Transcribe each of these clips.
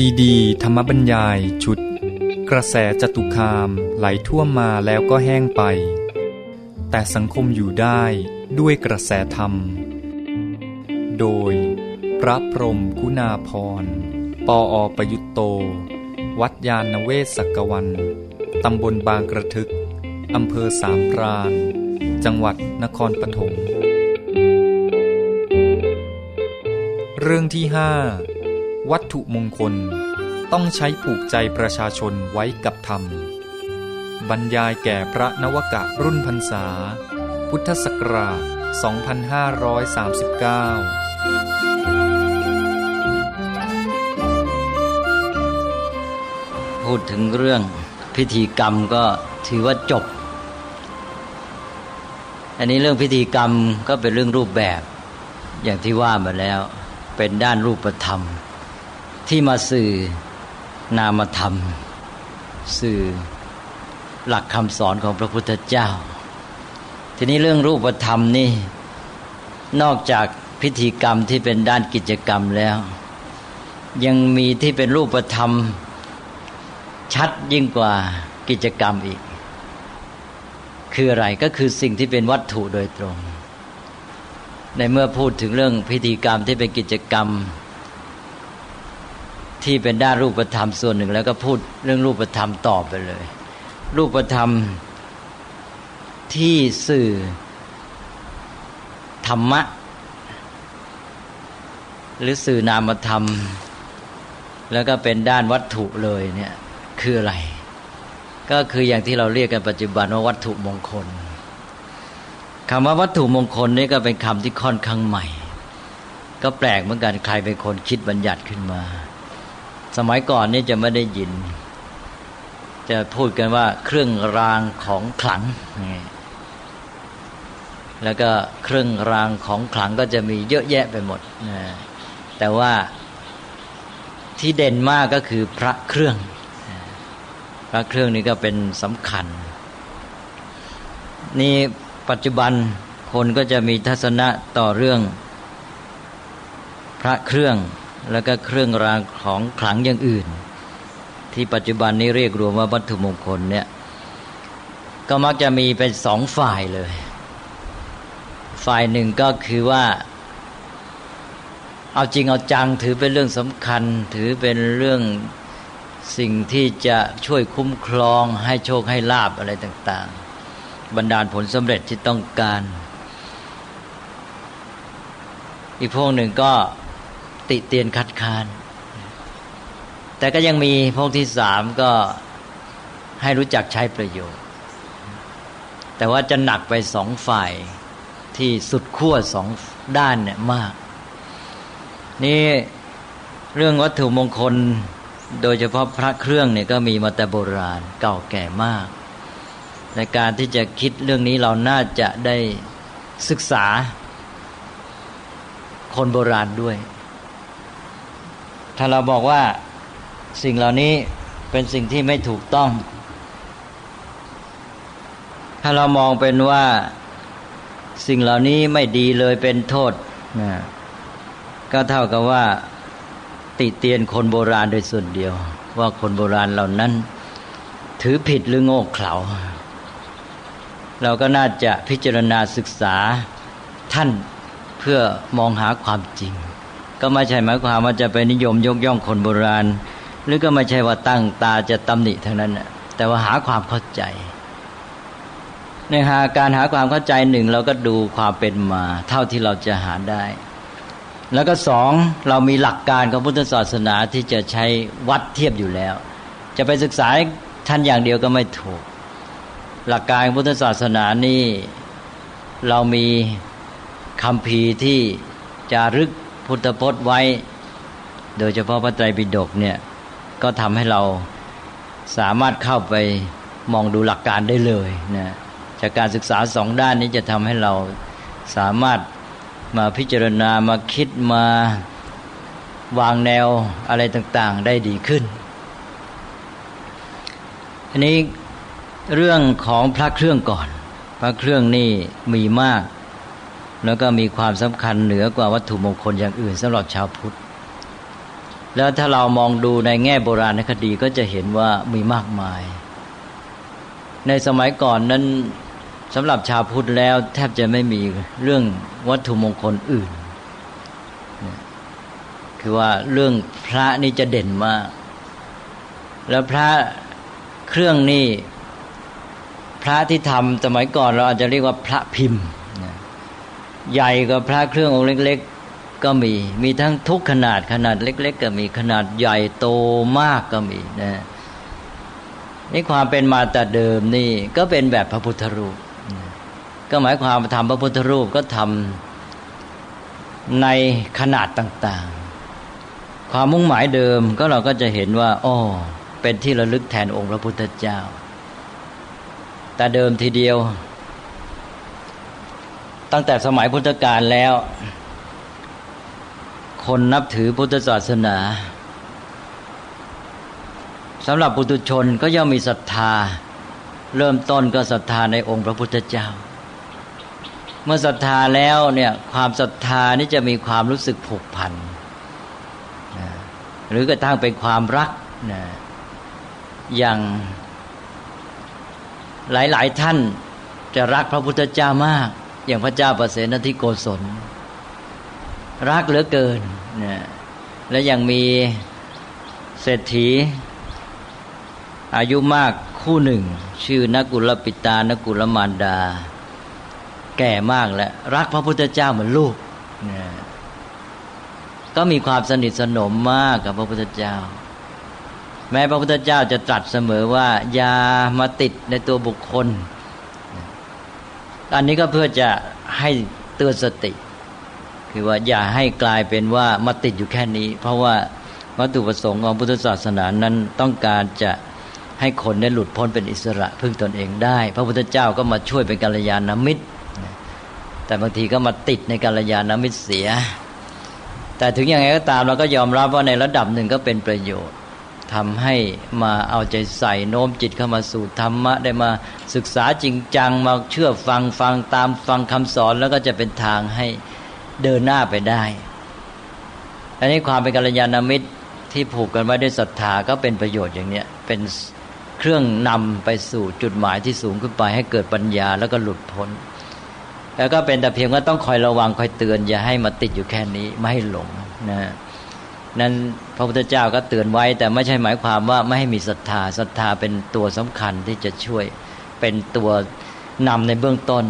ซีดี ธรรมบรรยายชุด กระแสจตุคามไหลท่วมมาแล้วก็แห้งไป แต่สังคมอยู่ได้ด้วยกระแสธรรม โดย พระพรมกุณาพร ปออประยุตโต วัดยาณเวศกกวัน ตำบลบางกระทึก อำเภอสามพราน จังหวัดนครปฐมเรื่องที่ห้า วัตถุมงคลต้องใช้ผูกใจประชาชนไว้กับธรรม บรรยายแก่พระนวกะรุ่นพรรษา พุทธศักราช 2539พูดถึงเรื่องพิธีกรรมก็ถือว่าจบ อันนี้เรื่องพิธีกรรมก็เป็นเรื่องรูปแบบ อย่างที่ว่ามาแล้ว เป็นด้านรูปธรรม ที่มาสื่อนามธรรม สื่อหลักคำสอนของพระพุทธเจ้า ทีนี้เรื่องรูปธรรมนี่นอกจากพิธีกรรมที่เป็นด้านกิจกรรมแล้ว ยังมีที่เป็นรูปธรรม ชัดยิ่งกว่ากิจกรรมอีก คืออะไรก็คือสิ่งที่เป็นวัตถุโดยตรง ในเมื่อพูดถึงเรื่องพิธีกรรมที่เป็นกิจกรรม ที่เป็นด้านรูปธรรมส่วนหนึ่ง แล้วก็พูดเรื่องรูปธรรมต่อไปเลย รูปธรรมที่สื่อธรรมะ หรือสื่อนามธรรม แล้วก็เป็นด้านวัตถุเลยเนี่ยคืออะไร ก็คืออย่างที่เราเรียกกันปัจจุบันว่าวัตถุมงคลคำว่าวัตถุมงคลนี่ก็เป็นคำที่ค่อนข้างใหม่ ก็แปลกเหมือนกันใครเป็นคนคิดบัญญัติขึ้นมา สมัยก่อนนี่จะไม่ได้ยิน จะพูดกันว่าเครื่องรางของขลัง แล้วก็เครื่องรางของขลังก็จะมีเยอะแยะไปหมด แต่ว่าที่เด่นมากก็คือพระเครื่อง พระเครื่องนี้ก็เป็นสำคัญ นี่ปัจจุบันคนก็จะมีทัศนะต่อเรื่องพระเครื่อง แล้วก็เครื่องรางของขลังอย่างอื่น ที่ปัจจุบันนี้เรียกรวมว่าวัตถุมงคลเนี่ย ก็มักจะมีเป็นสองฝ่ายเลย ฝ่ายหนึ่งก็คือว่า เอาจริงเอาจังถือเป็นเรื่องสำคัญ ถือเป็นเรื่องสิ่งที่จะช่วยคุ้มครองให้โชคให้ลาบอะไรต่าง ๆ บรรดาลผลสำเร็จที่ต้องการ อีกพวกหนึ่งก็ ติเตียนคัดค้าน แต่ก็ยังมีพวกที่สามก็ให้รู้จักใช้ประโยชน์ แต่ว่าจะหนักไปสองฝ่ายที่สุดขั้วสองด้านเนี่ยมาก นี่เรื่องวัตถุมงคลโดยเฉพาะพระเครื่องเนี่ยก็มีมาแต่โบราณเก่าแก่มาก ในการที่จะคิดเรื่องนี้เราน่าจะได้ศึกษาคนโบราณด้วย ถ้าเราบอกว่าสิ่งเหล่านี้เป็นสิ่งที่ไม่ถูกต้อง ถ้าเรามองเป็นว่าสิ่งเหล่านี้ไม่ดีเลยเป็นโทษนะก็เท่ากับว่า ติเตียนคนโบราณโดยส่วนเดียว ว่าคนโบราณเหล่านั้น ถือผิดหรือโง่เขลา เราก็น่าจะพิจารณาศึกษาท่านเพื่อมองหาความจริง ก็ไม่ใช่หมายความว่าจะไปนิยมยกย่องคนโบราณ หรือก็ไม่ใช่ว่าตั้งตาจะตำหนิทั้งนั้นแต่ว่าหาความเข้าใจในหาการหาความเข้าใจหนึ่งเราก็ดูความเป็นมา เท่าที่เราจะหาได้ แล้วก็สองเรามีหลักการของพุทธศาสนาที่จะใช้วัดเทียบอยู่แล้ว จะไปศึกษาท่านอย่างเดียวก็ไม่ถูก หลักการพุทธศาสนานี่เรามีคำพีที่จารึก พุทธพจน์ไว้ โดยเฉพาะพระไตรปิฎกเนี่ยก็ทำให้เราสามารถเข้าไปมองดูหลักการได้เลยนะจากการศึกษาสองด้านนี้จะทำให้เราสามารถมาพิจารณามาคิดมาวางแนวอะไรต่างๆได้ดีขึ้นอันนี้เรื่องของพระเครื่องก่อน พระเครื่องนี่มีมาก แล้วก็มีความสำคัญเหนือกว่าวัตถุมงคลอย่างอื่นสำหรับชาวพุทธ แล้วถ้าเรามองดูในแง่โบราณคดีก็จะเห็นว่ามีมากมาย ในสมัยก่อนนั้นสำหรับชาวพุทธแล้วแทบจะไม่มีเรื่องวัตถุมงคลอื่น คือว่าเรื่องพระนี่จะเด่นมาก แล้วพระเครื่องนี่พระที่ทำสมัยก่อนเราอาจจะเรียกว่าพระพิมพ์ ใหญ่กว่าพระเครื่ององค์เล็ก ๆ ก็มี มีทั้งทุกขนาดขนาดเล็ก ๆ ก็มีขนาดใหญ่โตมากก็มีนะนี่ความเป็นมาแต่เดิมนี่ก็เป็นแบบพระพุทธรูป ก็หมายความทำพระพุทธรูปก็ทำในขนาดต่าง ๆ ความมุ่งหมายเดิมก็เราก็จะเห็นว่าอ๋อเป็นที่ระลึกแทนองค์พระพุทธเจ้า แต่เดิมทีเดียว ตั้งแต่สมัยพุทธกาลแล้ว คนนับถือพุทธศาสนาสำหรับปุถุชนก็ย่อมมีศรัทธา เริ่มต้นก็ศรัทธาในองค์พระพุทธเจ้า เมื่อศรัทธาแล้วเนี่ยความศรัทธานี่จะมีความรู้สึกผูกพันหรือกระทั่งเป็นความรักนะอย่างหลาย ๆ ท่านจะรักพระพุทธเจ้ามาก อย่างพระเจ้าประเสนทิโกศล รักเหลือเกินนะและยังมีเศรษฐี อายุมากคู่หนึ่ง ชื่อนักุลปิตานกุลมารดา แก่มากแล้วรักพระพุทธเจ้าเหมือนลูกนะก็มีความสนิทสนมมากกับพระพุทธเจ้า แม้พระพุทธเจ้าจะตรัสเสมอว่าอย่ามาติดในตัวบุคคล อันนี้ก็เพื่อจะให้เตือนสติ คือว่าอย่าให้กลายเป็นว่ามาติดอยู่แค่นี้ เพราะว่าวัตถุประสงค์ของพุทธศาสนานั้นต้องการจะให้คนได้หลุดพ้นเป็นอิสระพึ่งตนเองได้ พระพุทธเจ้าก็มาช่วยเป็นกัลยาณมิตร แต่บางทีก็มาติดในกัลยาณมิตรเสีย แต่ถึงอย่างไรก็ตามเราก็ยอมรับว่าในระดับหนึ่งก็เป็นประโยชน์ ทำให้มาเอาใจใส่โน้มจิตเข้ามาสู่ธรรมะ ได้มาศึกษาจริงจังมาเชื่อฟังฟังตามฟังคำสอนแล้วก็จะเป็นทางให้เดินหน้าไปได้ อันนี้ความเป็นกัลยาณมิตรที่ผูกกันไว้ด้วยศรัทธาก็เป็นประโยชน์อย่างเนี้ยเป็นเครื่องนำไปสู่จุดหมายที่สูงขึ้นไปให้เกิดปัญญาแล้วก็หลุดพ้น แล้วก็เป็นแต่เพียงว่าต้องคอยระวังคอยเตือน อย่าให้มาติดอยู่แค่นี้ไม่ให้หลงนะ นั้นพระพุทธเจ้าก็เตือนไว้ แต่ไม่ใช่หมายความว่าไม่ให้มีศรัทธาศรัทธาเป็นตัวสำคัญที่จะช่วยเป็นตัวนำในเบื้องต้น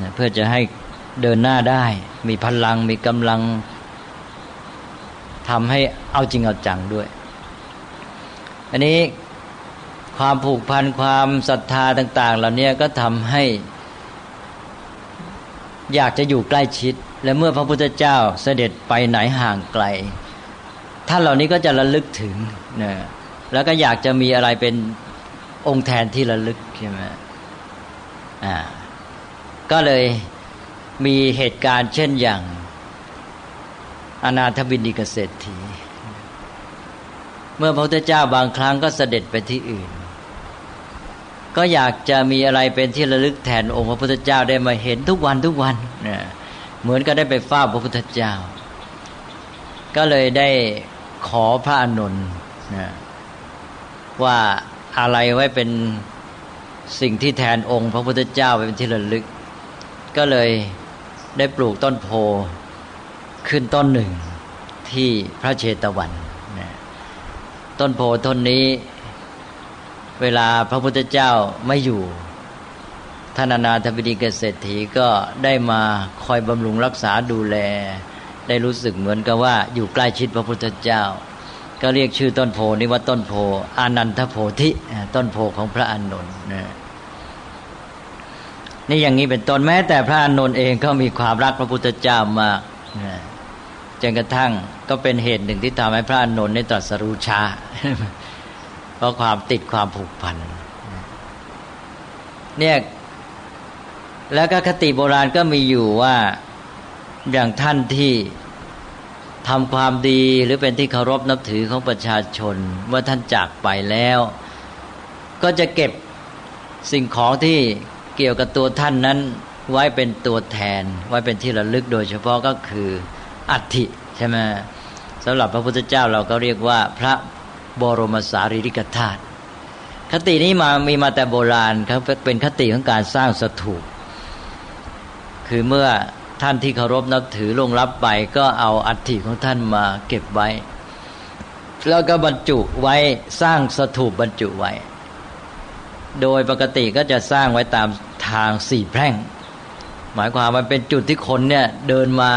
นะเพื่อจะให้เดินหน้าได้ มีพลังมีกำลังทำให้เอาจริงเอาจังด้วย อันนี้ความผูกพันความศรัทธาต่าง ๆ เหล่านี้ก็ทำให้ อยากจะอยู่ใกล้ชิด และเมื่อพระพุทธเจ้าเสด็จไปไหนห่างไกล ท่านเหล่านี้ก็จะระลึกถึงนะแล้วก็อยากจะมีอะไรเป็นองค์แทนที่ระลึกใช่ไหมอ่าก็เลยมีเหตุการณ์เช่นอย่าง อนาถบินิกเศรษฐี เมื่อพระพุทธเจ้าบางครั้งก็เสด็จไปที่อื่น ก็อยากจะมีอะไรเป็นที่ระลึกแทนองค์พระพุทธเจ้าได้มาเห็นทุกวันทุกวันนะเหมือนก็ได้ไปเฝ้าพระพุทธเจ้า ก็เลยได้ ขอพระอนุนนะว่าอะไรไว้เป็นสิ่งที่แทนองค์ พระพุทธเจ้าเป็นที่ระลึก ก็เลยได้ปลูกต้นโพขึ้นต้นหนึ่งที่พระเชตวันนะต้นโพต้นนี้ เวลาพระพุทธเจ้าไม่อยู่ท่านนาถบิดีเกษตรถีก็ได้มาคอยบำรุงรักษาดูแล ได้รู้สึกเหมือนกับว่าอยู่ใกล้ชิดพระพุทธเจ้า ก็เรียกชื่อต้นโพนี้ว่าต้นโพอานันทโพธิต้นโพของพระอานนท์นะนี่อย่างนี้เป็นต้นแม้แต่พระอานนท์เองก็มีความรักพระพุทธเจ้ามากจนกระทั่งก็เป็นเหตุหนึ่งที่ทำให้พระอานนท์ในตรัสรู้ชาเพราะความติดความผูกพันเนี่ยแล้วก็คติโบราณก็มีอยู่ว่า อย่างท่านที่ทำความดีหรือเป็นที่เคารพนับถือของประชาชนเมื่อท่านจากไปแล้ว ก็จะเก็บสิ่งของที่เกี่ยวกับตัวท่านนั้นไว้เป็นตัวแทน ไว้เป็นที่ระลึกโดยเฉพาะก็คืออัฐิใช่ไหมสสำหรับพระพุทธเจ้าเราก็เรียกว่าพระบรมสารีริกธาตุคตินี้มามีมาแต่โบราณครับเป็นคติของการสร้างสถูปคือเมื่อ ท่านที่เคารพนับถือลงรับไป ก็เอาอัฐิของท่านมาเก็บไว้ แล้วก็บรรจุไว้สร้างสถูปบรรจุไว้ โดยปกติก็จะสร้างไว้ตามทางสี่แพร่ง หมายความมันเป็นจุดที่คนเนี่ยเดินมา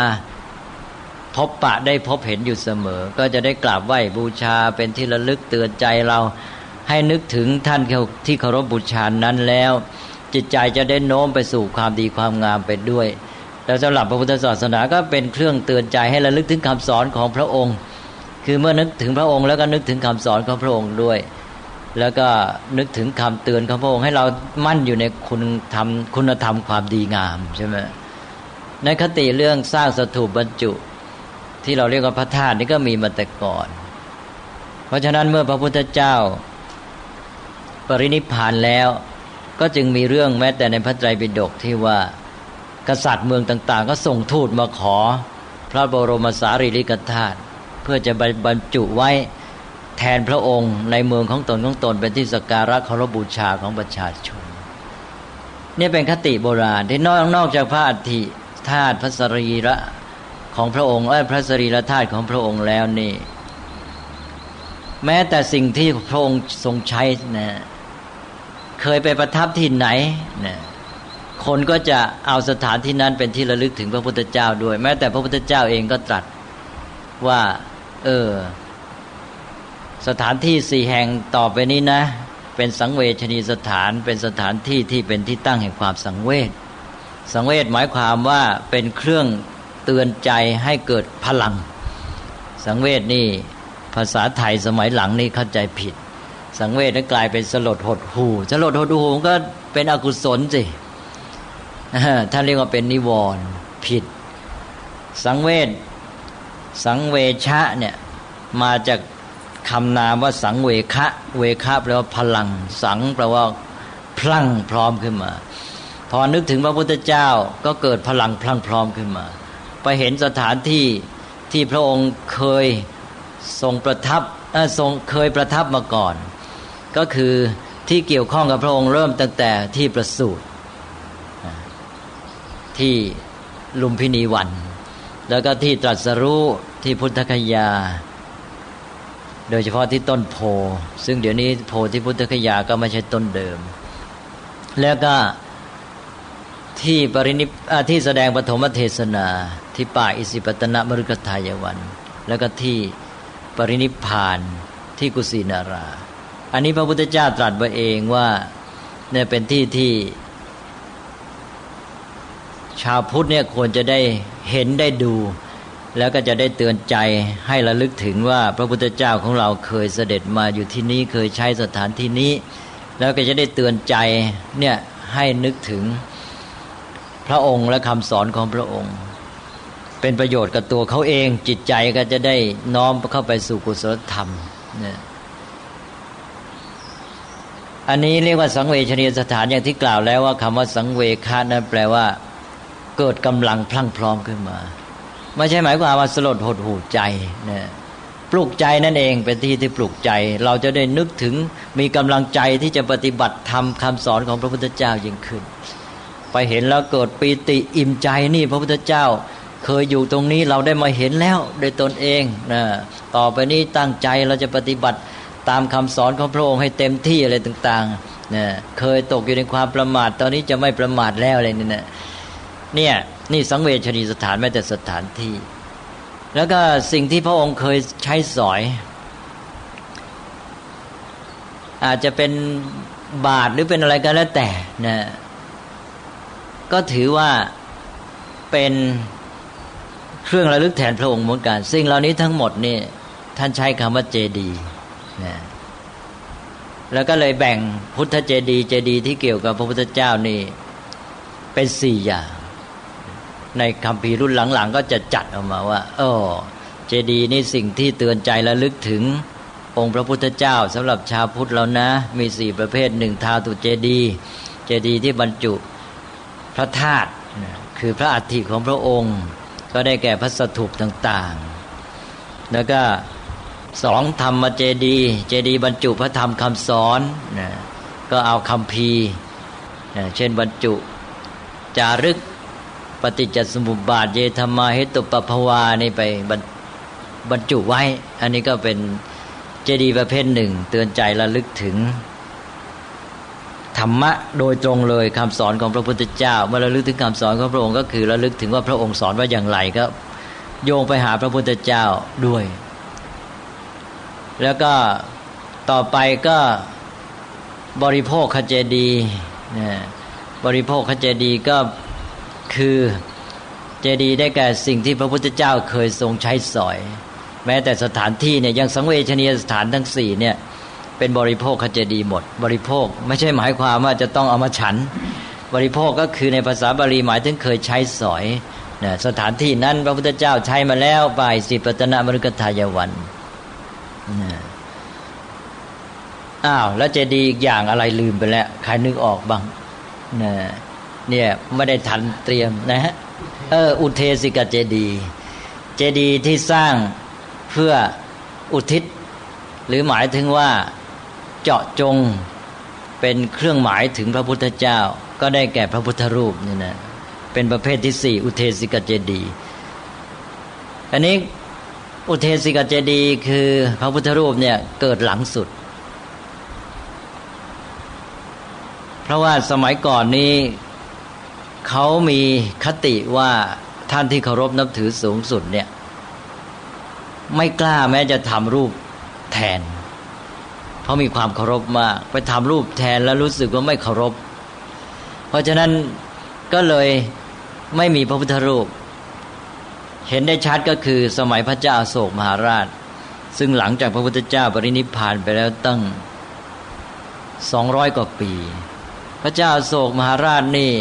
พบปะได้พบเห็นอยู่เสมอ ก็จะได้กราบไหว้บูชาเป็นที่ระลึกเตือนใจเรา ให้นึกถึงท่านที่เคารพบูชานั้นแล้ว จิตใจจะได้โน้มไปสู่ความดีความงามไปด้วย แล้วสำหรับพระพุทธศาสนาก็เป็นเครื่องเตือนใจให้ระลึกถึงคำสอนของพระองค์ คือเมื่อนึกถึงพระองค์แล้วก็นึกถึงคำสอนของพระองค์ด้วย แล้วก็นึกถึงคำเตือนของพระองค์ให้เรามั่นอยู่ในคุณธรรมคุณธรรมความดีงามใช่ไหมในคติเรื่องสร้างสถูปบรรจุ ที่เราเรียกว่าพระธาตุนี่ก็มีมาแต่ก่อน เพราะฉะนั้นเมื่อพระพุทธเจ้า ปรินิพานแล้ว ก็จึงมีเรื่องแม้แต่ในพระไตรปิฎกที่ว่า กษัตริย์เมืองต่างๆ ก็ส่งทูตมาขอ พระบรมสารีริกธาตุเพื่อจะบรรจุไว้แทนพระองค์ในเมืองของตนของตนเป็นที่สักการะเคารพบูชาของประชาชนนี่เป็นคติโบราณที่นอกนอกจากพระอัฐิธาตุพระสรีระของพระองค์และพระสรีระธาตุของพระองค์แล้วนี่แม้แต่สิ่งที่พระองค์ทรงใช้นะเคยไปประทับที่ไหนนะ คนก็จะเอาสถานที่นั้นเป็นที่ระลึกถึงพระพุทธเจ้าด้วย แม้แต่พระพุทธเจ้าเองก็ตรัสว่า เออ สถานที่สี่แห่งต่อไปนี้นะ เป็นสังเวชนีสถานเป็นสถานที่ที่เป็นที่ตั้งแห่งความสังเวชสังเวชหมายความว่าเป็นเครื่องเตือนใจให้เกิดพลัง สังเวชนี่ภาษาไทยสมัยหลังนี่เข้าใจผิด สังเวชนั้นกลายเป็นสลดหดหูสลดหดหูก็เป็นอกุศลสิ ท่านเรียกว่าเป็นนิวรณ์ผิด สังเวชสังเวชะเนี่ยมาจากคำนามว่าสังเวคะ เวคะแปลว่าพลัง สังแปลว่าพลังพร้อมขึ้นมา พอนึกถึงพระพุทธเจ้าก็เกิดพลังพลังพร้อมขึ้นมาไปเห็นสถานที่ที่พระองค์เคยทรงประทับทรงเคยประทับมาก่อน ก็คือที่เกี่ยวข้องกับพระองค์เริ่มตั้งแต่ที่ประสูติ ที่ลุมพินีวัน แล้วก็ที่ตรัสรู้ที่พุทธคยา โดยเฉพาะที่ต้นโพ ซึ่งเดี๋ยวนี้โพที่พุทธคยาก็ไม่ใช่ต้นเดิม แล้วก็ที่ปรินิที่แสดงปฐมเทศนาที่ป่าอิสิปตนมฤคทายวัน แล้วก็ที่ปรินิพานที่กุสินารา อันนี้พระพุทธเจ้าตรัสไว้เองว่าเนี่ยเป็นที่ที่ ชาวพุทธเนี่ยควรจะได้เห็นได้ดู แล้วก็จะได้เตือนใจให้ระลึกถึงว่าพระพุทธเจ้าของเราเคยเสด็จมาอยู่ที่นี้เคยใช้สถานที่นี้ แล้วก็จะได้เตือนใจเนี่ยให้นึกถึงพระองค์และคำสอนของพระองค์ เป็นประโยชน์กับตัวเขาเองจิตใจก็จะได้น้อมเข้าไปสู่กุศลธรรมเนี่ยอันนี้เรียกว่าสังเวชนียสถานอย่างที่กล่าวแล้วว่าคำว่าสังเวคานั้นแปลว่า เกิดกำลังพลั่งพร้อมขึ้นมา ไม่ใช่หมายความว่าสลดหดหูใจนะปลุกใจนั่นเองเป็นที่ที่ปลุกใจ เราจะได้นึกถึงมีกำลังใจที่จะปฏิบัติธรรมคำสอนของพระพุทธเจ้ายิ่งขึ้น ไปเห็นแล้วเกิดปีติอิ่มใจนี่พระพุทธเจ้า เคยอยู่ตรงนี้เราได้มาเห็นแล้วโดยตนเองนะต่อไปนี้ตั้งใจเราจะปฏิบัติตามคำสอนของพระองค์ให้เต็มที่อะไรต่างๆนะเคยตกอยู่ในความประมาทตอนนี้จะไม่ประมาทแล้วอะไรนี่นะ เนี่ย นี่สังเวชนีสถานแม้แต่สถานที่ แล้วก็สิ่งที่พระองค์เคยใช้สอย อาจจะเป็นบาทหรือเป็นอะไรก็แล้วแต่นะก็ถือว่าเป็นเครื่องระลึกแทนพระองค์เหมือนกันสิ่งเหล่านี้ทั้งหมดนี่ท่านใช้คำว่าเจดีนะแล้วก็เลยแบ่งพุทธเจดี เจดีที่เกี่ยวกับพระพุทธเจ้านี่เป็นสี่อย่าง ในคำพีรุ่นหลังๆ ก็จะจัดออกมาว่าโอ้เจดีย์นี่สิ่งที่เตือนใจและลึกถึงองค์พระพุทธเจ้าสำหรับชาวพุทธแล้วนะ มีสี่ประเภทหนึ่งทาตุเจดีย์เจดีย์ที่บรรจุพระธาตุคือพระอัฐิของพระองค์ ก็ได้แก่พระสถูปต่างๆ แล้วก็สองธรรมเจดีเจดีบรรจุพระธรรมคำสอนนะก็เอาคำพีเช่นบรรจุจารึก ปฏิจจสมุปบาทเยธรรมาเหตุปภวานี่ไปบรรจุไว้ อันนี้ก็เป็นเจดีประเภทหนึ่ง เตือนใจระลึกถึง ธรรมะโดยตรงเลยคำสอนของพระพุทธเจ้า เมื่อระลึกถึงคำสอนของพระองค์ก็คือระลึกถึงว่าพระองค์สอนว่าอย่างไรก็ โยงไปหาพระพุทธเจ้าด้วย แล้วก็ต่อไปก็บริโภคขเจดีนะบริโภคขเจดีก็ คือเจดีย์ได้แก่สิ่งที่พระพุทธเจ้าเคยทรงใช้สอย แม้แต่สถานที่เนี่ยยังสังเวชนียสถานทั้งสี่เนี่ยเป็นบริโภคขเจดีหมด บริโภคไม่ใช่หมายความว่าจะต้องเอามาฉัน บริโภคก็คือในภาษาบาลีหมายถึงเคยใช้สอยนะสถานที่นั้นพระพุทธเจ้าใช้มาแล้วไปสิปัตนามรุกทายวันอ้าวแล้วเจดีย์อีกอย่างอะไรลืมไปแล้วใครนึกออกบ้างนะ เนี่ยไม่ได้ทันเตรียมนะฮะเอออุเทสิกเจดีเจดีที่สร้างเพื่ออุทิศ หรือหมายถึงว่าเจาะจงเป็นเครื่องหมายถึงพระพุทธเจ้า ก็ได้แก่พระพุทธรูปนี่นะเป็นประเภทที่สี่อุเทสิกเจดีย์ อันนี้อุเทสิกเจดีย์คือพระพุทธรูปเนี่ยเกิดหลังสุด เพราะว่าสมัยก่อนนี้ เขามีคติว่าท่านที่เคารพนับถือสูงสุดเนี่ย ไม่กล้าแม้จะทำรูปแทน เพราะมีความเคารพมาก ไปทำรูปแทนแล้วรู้สึกว่าไม่เคารพ เพราะฉะนั้นก็เลยไม่มีพระพุทธรูป เห็นได้ชัดก็คือสมัยพระเจ้าโศกมหาราช ซึ่งหลังจากพระพุทธเจ้าปรินิพพานไปแล้วตั้งสองร้อยกว่าปี พระเจ้าโศกมหาราชนี่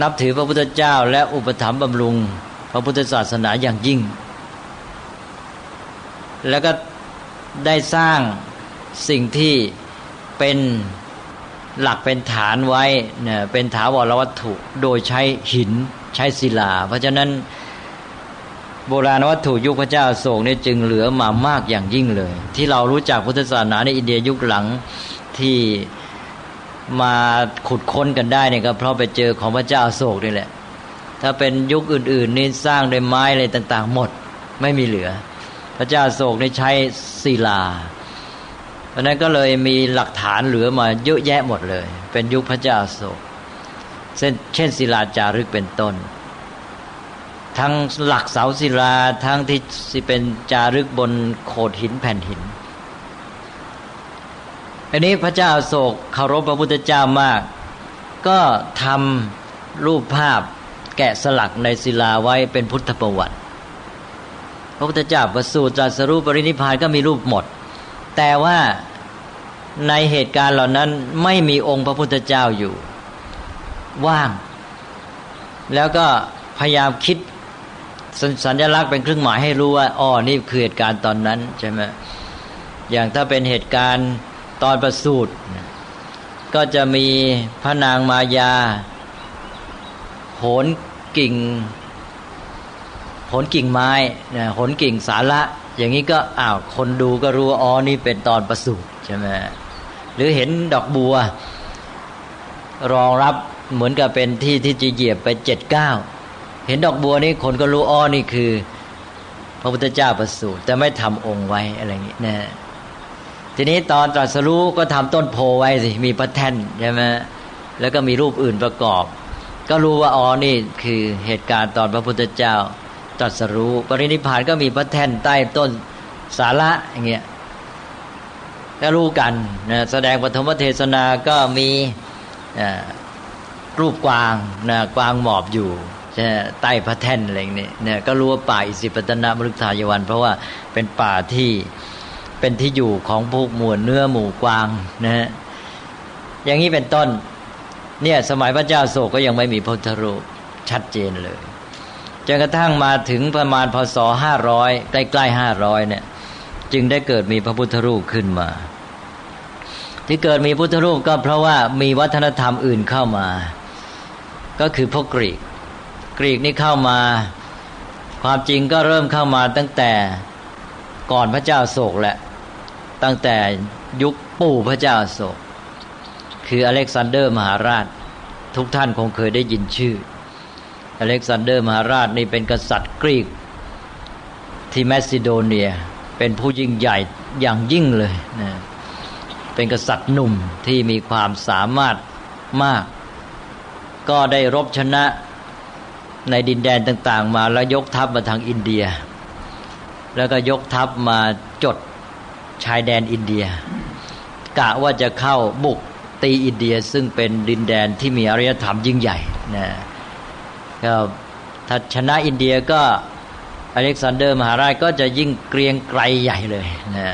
นับถือพระพุทธเจ้า และอุปถัมภ์บำรุง พระพุทธศาสนาอย่างยิ่ง แล้วก็ได้สร้างสิ่งที่เป็นหลักเป็นฐานไว้เนี่ยเป็นถาวรวัตถุโดยใช้หินใช้ศิลา เพราะฉะนั้นโบราณวัตถุยุคพระเจ้าโศกนี่จึงเหลือมามากอย่างยิ่งเลย ที่เรารู้จักพุทธศาสนาในอินเดียยุคหลังที่ มาขุดค้นกันได้เนี่ยก็เพราะไปเจอของพระเจ้าโศกนี่แหละ ถ้าเป็นยุคอื่น ๆ นี่สร้างด้วยไม้อะไรต่างๆ หมดไม่มีเหลือ พระเจ้าโศกนี่ใช้ศิลา เพราะนั้นก็เลยมีหลักฐานเหลือมาเยอะแยะหมดเลย เป็นยุคพระเจ้าโศกเช่นเช่นศิลาจารึกเป็นต้น ทั้งหลักเสาศิลาทั้งที่เป็นจารึกบนโขดหินแผ่นหิน อันนี้พระเจ้าโศกเคารพพระพุทธเจ้ามาก ก็ทำรูปภาพแกะสลักในศิลาไว้เป็นพุทธประวัติ พระพุทธเจ้าประสูติตรัสรู้ปรินิพานก็มีรูปหมด แต่ว่าในเหตุการณ์เหล่านั้นไม่มีองค์พระพุทธเจ้าอยู่ ว่าง แล้วก็พยายามคิดสัญลักษณ์เป็นเครื่องหมายให้รู้ว่าอ๋อนี่คือเหตุการณ์ตอนนั้นใช่ไหมอย่างถ้าเป็นเหตุการณ์ ตอนประสูติก็จะมีพระนางมายา โหนกิ่ง โหนกิ่งไม้นะโหนกิ่งสาระ อย่างนี้ก็อ้าวคนดูก็รู้อ๋อนี่เป็นตอนประสูติใช่ไหมหรือเห็นดอกบัว รองรับเหมือนกับเป็นที่ที่จะเหยียบไปเจ็ดเก้าเห็นดอกบัวนี่คนก็รู้อ๋อนี่คือ พระพุทธเจ้าประสูติแต่ไม่ทำองค์ไว้อะไรอย่างนี้นะ ทีนี้ตอนตรัสรู้ก็ทำต้นโพไว้สิมีพระแท่นใช่ไหมแล้วก็มีรูปอื่นประกอบ ก็รู้ว่าอ๋อนี่คือเหตุการณ์ตอนพระพุทธเจ้าตรัสรู้ปรินิพานก็มีพระแท่นใต้ต้นสาระอย่างเงี้ยก็รู้กันนะแสดงปฐมเทศนาก็มีรูปกวางนะกวางหมอบอยู่ใต้พระแท่นอะไรอย่างนี้เนี่ยก็รู้ว่าป่าอิสิปตนมฤกษายวัน เพราะว่าเป็นป่าที่ เป็นที่อยู่ของพวกหมวดเนื้อหมู่กวางนะฮะอย่างนี้เป็นต้น เนี่ยสมัยพระเจ้าโศกก็ยังไม่มีพุทธรูปชัดเจนเลยจนกระทั่งมาถึงประมาณพศห้าร้อยใกล้ๆห้าร้อยเนี่ย จึงได้เกิดมีพระพุทธรูปขึ้นมา ที่เกิดมีพุทธรูปก็เพราะว่ามีวัฒนธรรมอื่นเข้ามา ก็คือพวกกรีก กรีกนี่เข้ามา ความจริงก็เริ่มเข้ามาตั้งแต่ก่อนพระเจ้าอโศกแหละ ตั้งแต่ยุคปู่พระเจ้าอโศก คืออเล็กซานเดอร์มหาราช ทุกท่านคงเคยได้ยินชื่อ อเล็กซานเดอร์มหาราชนี่เป็นกษัตริย์กรีกที่แมซิโดเนียเป็นผู้ยิ่งใหญ่อย่างยิ่งเลยนะเป็นกษัตริย์หนุ่มที่มีความสามารถมาก ก็ได้รบชนะในดินแดนต่าง ๆ มาแล้วยกทัพมาทางอินเดีย แล้วก็ยกทัพมาจด ชายแดนอินเดีย กะว่าจะเข้าบุกตีอินเดียซึ่งเป็นดินแดนที่มีอารยธรรมยิ่งใหญ่นะก็ถ้าชนะอินเดียก็อเล็กซานเดอร์มหาราชก็จะยิ่งเกรียงไกรใหญ่เลยนะ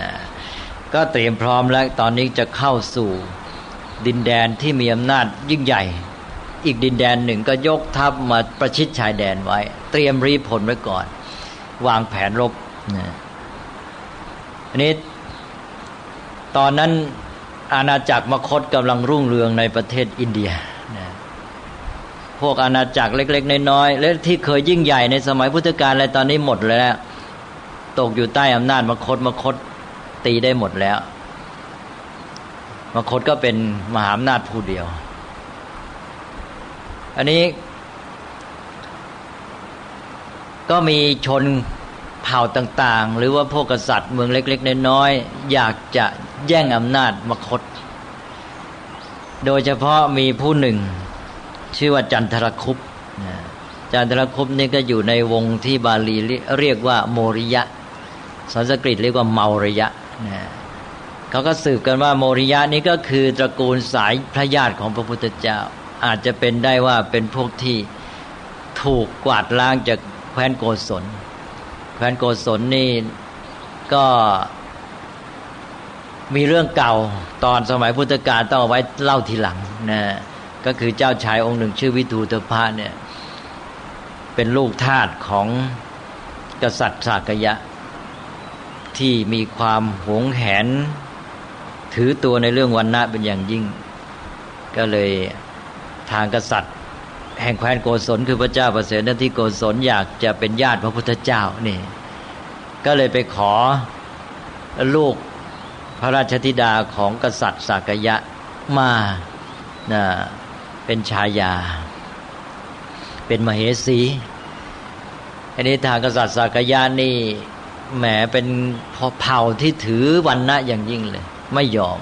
ก็เตรียมพร้อมแล้วตอนนี้จะเข้าสู่ดินแดนที่มีอำนาจยิ่งใหญ่ อีกดินแดนหนึ่งก็ยกทัพมาประชิดชายแดนไว้ เตรียมรีผลไว้ก่อน วางแผนรบนะอันนี้ ตอนนั้นอาณาจักรมคตกำลังรุ่งเรืองในประเทศอินเดียนะพวกอาณาจักรเล็ก ๆ น้อยๆและที่เคยยิ่งใหญ่ในสมัยพุทธกาลอะไรตอนนี้หมดแล้ว ตกอยู่ใต้อำนาจมคตมคตตีได้หมดแล้วมคตก็เป็นมหาอำนาจผู้เดียว อันนี้ ก็มีชนเผ่าต่าง ๆ หรือว่าพวกกษัตริย์เมืองเล็ก ๆ น้อยๆอยากจะ แย่งอำนาจมคต โดยเฉพาะมีผู้หนึ่ง ชื่อว่าจันทรคุปจันทรคุปนี่ก็อยู่ในวงที่บาลีเรียกว่าโมริยะสันสกฤตเรียกว่าเมาริยะเขาก็สืบกันว่าโมริยะนี้ก็คือตระกูลสายพระญาติของพระพุทธเจ้า อาจจะเป็นได้ว่าเป็นพวกที่ถูกกวาดล้างจากแคว้นโกศลแคว้นโกศลนี่ก็ มีเรื่องเก่าตอนสมัยพุทธกาลต้องเอาไว้เล่าทีหลังนะก็คือเจ้าชายองค์หนึ่งชื่อวิทูตภะเนี่ย เป็นลูกทาสของกษัตริย์สากยะ ที่มีความหวงแหน ถือตัวในเรื่องวันณะเป็นอย่างยิ่ง ก็เลยทางกษัตริย์ แห่งแคว้นโกศลคือพระเจ้าประเสริฐนที่โกศลอยากจะเป็นญาติพระพุทธเจ้านี่ ก็เลยไปขอลูก พระราชธิดาของกษัตริย์สากยะมานะเป็นชายา เป็นมเหสีอันนี้ทางกษัตริย์สากยะนี่แหมเป็นเผ่าที่ถือวันณะอย่างยิ่งเลย ไม่ยอม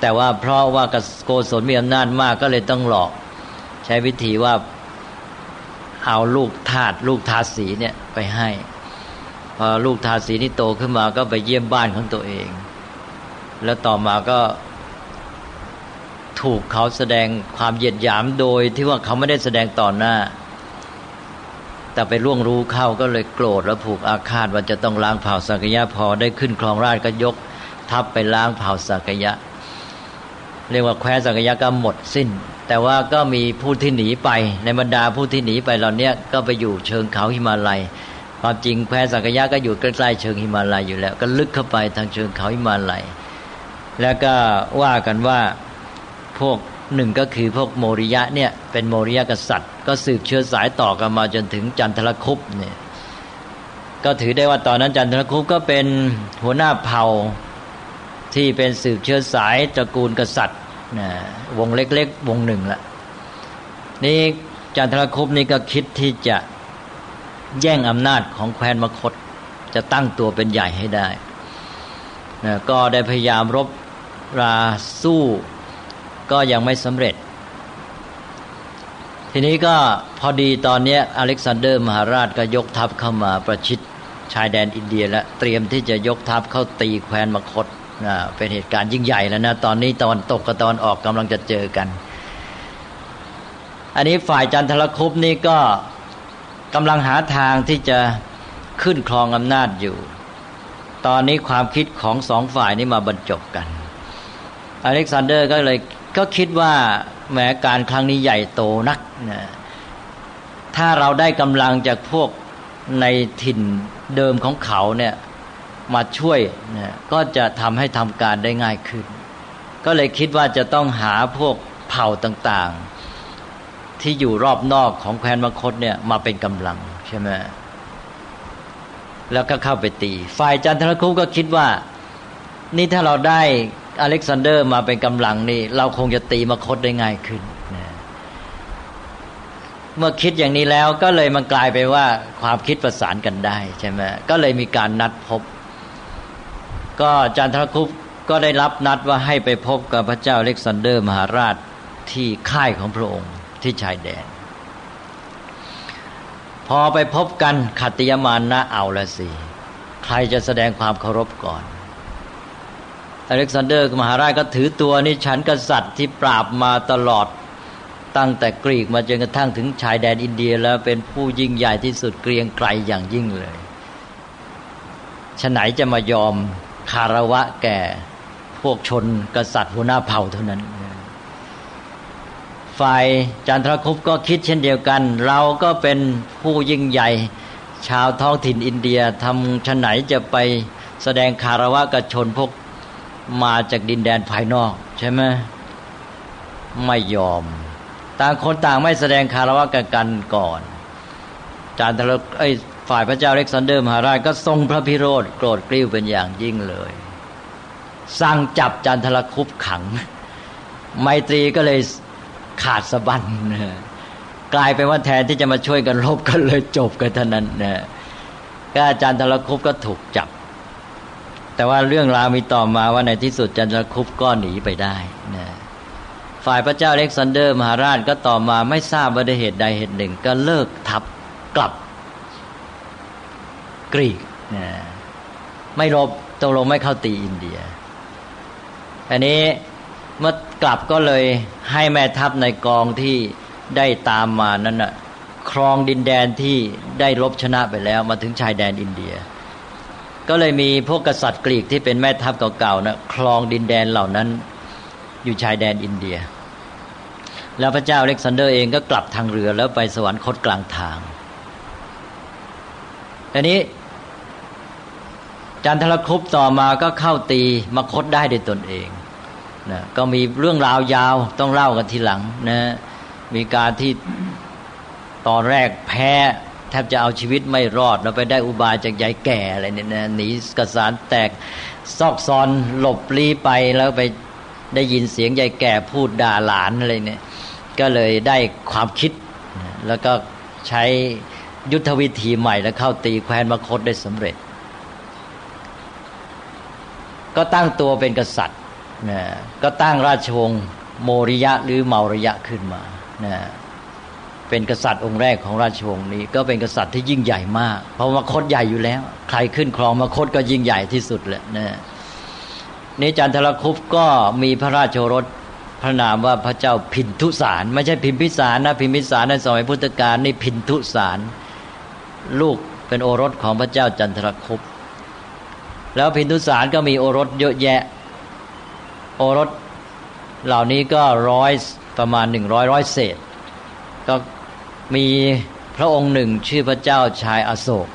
แต่ว่าเพราะว่ากโกศลมีอำนาจมากก็เลยต้องหลอก ใช้วิธีว่าเอาลูกทาสลูกทาสีเนี่ยไปให้พอลูกทาสีนี่โตขึ้นมาก็ไปเยี่ยมบ้านของตัวเอง แล้วต่อมาก็ถูกเขาแสดงความเหยียดหยามโดยที่ว่าเขาไม่ได้แสดงต่อหน้า แต่ไปล่วงรู้เข้าก็เลยโกรธแล้วผูกอาฆาตว่าจะต้องล้างเผ่าสักยะพอได้ขึ้นครองราชก็ยก ทัพไปล้างเผ่าสักยะ เรียกว่าแคว้สักยะก็หมดสิ้น แต่ว่าก็มีผู้ที่หนีไป ในบรรดาผู้ที่หนีไปเหล่านี้ก็ไปอยู่เชิงเขาหิมาลัยความจริงแคว้สักยะก็อยู่ใกล้ๆเชิงหิมาลัยอยู่แล้ว ก็ลึกเข้าไปทางเชิงเขาหิมาลัย แล้วก็ว่ากันว่าพวกหนึ่งก็คือพวกโมริยะเนี่ยเป็นโมริยะกษัตริย์ ก็สืบเชื้อสายต่อกันมาจนถึงจันทรคุปเนี่ยก็ถือได้ว่าตอนนั้นจันทรคุปก็เป็นหัวหน้าเผ่าที่เป็นสืบเชื้อสายตระกูลกษัตริย์นะวงเล็กๆ วงหนึ่งละนี่จันทรคุปนี่ก็คิดที่จะแย่งอำนาจของแคว้นมคตจะตั้งตัวเป็นใหญ่ให้ได้นะก็ได้พยายามรบ ราสู้ก็ยังไม่สำเร็จ ทีนี้ก็พอดีตอนนี้อเล็กซานเดอร์มหาราชก็ยกทัพเข้ามาประชิดชายแดนอินเดียและเตรียมที่จะยกทัพเข้าตีแคว้นมคตนะเป็นเหตุการณ์ยิ่งใหญ่แล้วนะตอนนี้ตอนตกกับตอนออกกำลังจะเจอกัน อันนี้ฝ่ายจันทรคุปนี่ก็กำลังหาทางที่จะขึ้นครองอำนาจอยู่ ตอนนี้ความคิดของสองฝ่ายนี้มาบรรจบกัน อเล็กซานเดอร์ก็เลยก็คิดว่าแหมการครั้งนี้ใหญ่โตนักนะถ้าเราได้กำลังจากพวกในถิ่นเดิมของเขาเนี่ยมาช่วยนะก็จะทำให้ทำการได้ง่ายขึ้น ก็เลยคิดว่าจะต้องหาพวกเผ่าต่างๆ ที่อยู่รอบนอกของแคว้นมคตเนี่ยมาเป็นกำลังใช่ไหมแล้วก็เข้าไปตี ฝ่ายจันทรคุปก็คิดว่า นี่ถ้าเราได้ อเล็กซานเดอร์มาเป็นกำลังนี่ เราคงจะตีมาคตได้ง่ายขึ้นนะเมื่อคิดอย่างนี้แล้วก็เลยมันกลายไปว่าความคิดประสานกันได้ใช่ไหมก็เลยมีการนัดพบ ก็จันทรคุปต์ก็ได้รับนัดว่าให้ไปพบกับพระเจ้าอเล็กซานเดอร์มหาราชที่ค่ายของพระองค์ที่ชายแดน พอไปพบกันขัตติยมานะเอาละสิ ใครจะแสดงความเคารพก่อน อเล็กซานเดอร์มหาราชก็ถือตัวนี่ฉันกษัตริย์ที่ปราบมาตลอดตั้งแต่กรีกมาจนกระทั่งถึงชายแดนอินเดียแล้วเป็นผู้ยิ่งใหญ่ที่สุดเกรียงไกรอย่างยิ่งเลยฉไหนจะมายอมคารวะแก่พวกชนกษัตริย์หัวหน้าเผ่าเท่านั้น ฝ่ายจันทรคุปก็คิดเช่นเดียวกัน เราก็เป็นผู้ยิ่งใหญ่ชาวท้องถิ่นอินเดียทำฉไหนจะไปแสดงคารวะกับชนพวก มาจากดินแดนภายนอก ใช่ไหมไม่ยอม ต่างคนต่างไม่แสดงคารวะกันกันก่อน จารทรไอ้ฝ่ายพระเจ้าเล็กซานเดอร์มหาราชก็ทรงพระพิโรธโกรธกริ้วเป็นอย่างยิ่งเลย สั่งจับจันทรคุปขัง ไมตรีก็เลยขาดสะบั้นกลายเป็นว่าแทนที่จะมาช่วยกันรบกันเลยจบกันเท่านั้นนะก็อาจารย์ทรคุปก็ถูกจับ แต่ว่าเรื่องราวมีต่อมาว่าในที่สุดจันทรคุปก็หนีไปได้นะฝ่ายพระเจ้าเล็กซานเดอร์มหาราชก็ต่อมาไม่ทราบว่าด้วยเหตุใดเหตุหนึ่ง ก็เลิกทับกลับกรีกนะไม่รบตกลงไม่เข้าตีอินเดีย อันนี้เมื่อกลับก็เลยให้แม่ทัพในกองที่ได้ตามมานั้นนะครองดินแดนที่ได้รบชนะไปแล้วมาถึงชายแดนอินเดีย ก็เลยมีพวกกษัตริย์กรีกที่เป็นแม่ทัพเก่าๆนะครองดินแดนเหล่านั้น อยู่ชายแดนอินเดีย แล้วพระเจ้าอเล็กซานเดอร์เองก็กลับทางเรือแล้วไปสวรรคตกลางทางอันนี้ จันทรคุปต์ต่อมาก็เข้าตีมคตได้ด้วยตนเองนะก็มีเรื่องราวยาวต้องเล่ากันทีหลังนะมีการที่ตอนแรกแพ้ ทบจะเอาชีวิตไม่รอดแล้วไปได้อุบายจากยายแก่อะไรเนี่ยนะหนีกระสานแตกซอกซอนหลบลี้ไปแล้วไปได้ยินเสียงยายแก่พูดด่าหลานอะไรเนี่ย ก็เลยได้ความคิด แล้วก็ใช้ยุทธวิธีใหม่แล้วเข้าตีแคว้นมคตได้สำเร็จ ก็ตั้งตัวเป็นกษัตริย์นะก็ตั้งราชวงศ์โมริยะหรือเมาริยะขึ้นมานะ เป็นกษัตริย์องค์แรกของราชวงศ์นี้ ก็เป็นกษัตริย์ที่ยิ่งใหญ่มาก เพราะมาคตใหญ่อยู่แล้ว ใครขึ้นครองมาคตก็ยิ่งใหญ่ที่สุดแหละนะนี่จันทรคุปก็มีพระราชโอรสพระนามว่าพระเจ้าพินทุสาร ไม่ใช่พิมพิสารนะพิมพิสารในสมัยพุทธกาลนี่พินทุสาร ลูกเป็นโอรสของพระเจ้าจันทรคุปแล้วพินทุสารก็มีโอรสเยอะแยะ โอรสเหล่านี้ก็ร้อยประมาณหนึ่งร้อยร้อยเศษ ก็มีพระองค์หนึ่งชื่อพระเจ้าชายอโศก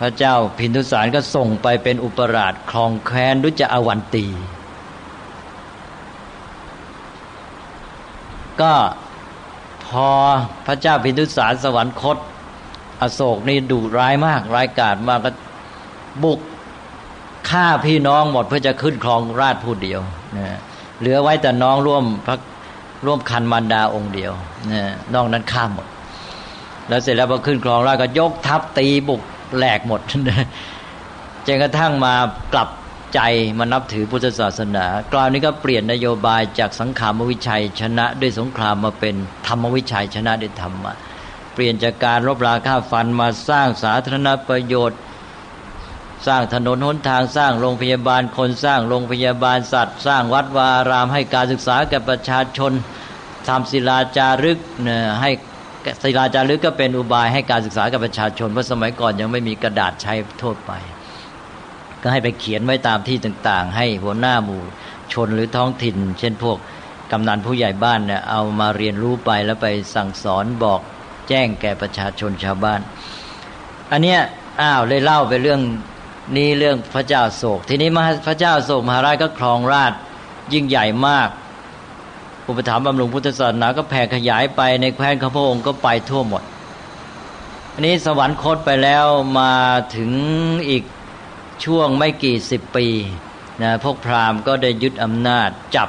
พระเจ้าพินทุสารก็ส่งไปเป็นอุปราชคลองแคว้นดุจอวันตี ก็พอพระเจ้าพินทุสารสวรรคต อโศกนี่ดุร้ายมากร้ายกาจมากก็บุกฆ่าพี่น้องหมดเพื่อจะขึ้นครองราชผู้เดียวนะเหลือไว้แต่น้องร่วมพระ ร่วมคันมันดาองค์เดียวนะนอกนั้นฆ่าหมด แล้วเสร็จแล้วพอขึ้นครองราชก็ยกทัพตีบุกแหลกหมดจนกระทั่งมากลับใจมานับถือพุทธศาสนากล่าวนี้ก็เปลี่ยนนโยบายจากสังขารวิชัยชนะด้วยสงครามมาเป็นธรรมวิชัยชนะด้วยธรรมะเปลี่ยนจากการรบราฆ่าฟันมาสร้างสาธารณประโยชน์ สร้างถนนหนทางสร้างโรงพยาบาลคนสร้างโรงพยาบาลสัตว์ สร้างวัดวารามให้การศึกษาแก่ประชาชนทำศิลาจารึกเนี่ยให้ศิลาจารึกก็เป็นอุบายให้การศึกษากับประชาชน เพราะสมัยก่อนยังไม่มีกระดาษใช้ทั่วไป ก็ให้ไปเขียนไว้ตามที่ต่าง ๆ ให้หัวหน้าหมู่ชนหรือท้องถิ่น เช่นพวกกำนันผู้ใหญ่บ้านเนี่ยเอามาเรียนรู้ไปแล้วไปสั่งสอนบอกแจ้งแก่ประชาชนชาวบ้าน อันเนี้ยอ้าวเลยเล่าไปเรื่อง นี่เรื่องพระเจ้าโศก ทีนี้พระเจ้าโศกมหาราชก็ครองราชยิ่งใหญ่มาก อุปถัมภ์บำรุงพุทธศาสนาก็แผ่ขยายไปในแคว้นของพระองค์ก็ไปทั่วหมด อันนี้สวรรคตไปแล้วมาถึงอีกช่วงไม่กี่สิบปีนะพวกพราหมณ์ก็ได้ยึดอำนาจจับ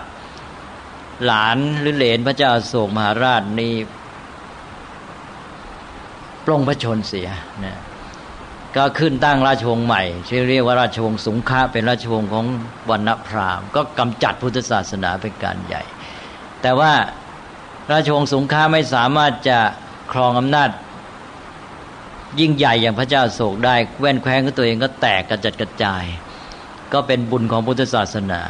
หลานหรือเหลนพระเจ้าโศกมหาราชนี่ปลงพระชนเสียนะ ก็ขึ้นตั้งราชวงศ์ใหม่ชื่อเรียกว่าราชวงศ์สุงฆะเป็นราชวงศ์ของวรรณพราหมณ์ ก็กำจัดพุทธศาสนาเป็นการใหญ่ แต่ว่าราชวงศ์สุงฆะไม่สามารถจะครองอำนาจ ยิ่งใหญ่อย่างพระเจ้าโศกได้แว่นแคว้นของตัวเองก็แตกกระจัดกระจาย ก็เป็นบุญของพุทธศาสนา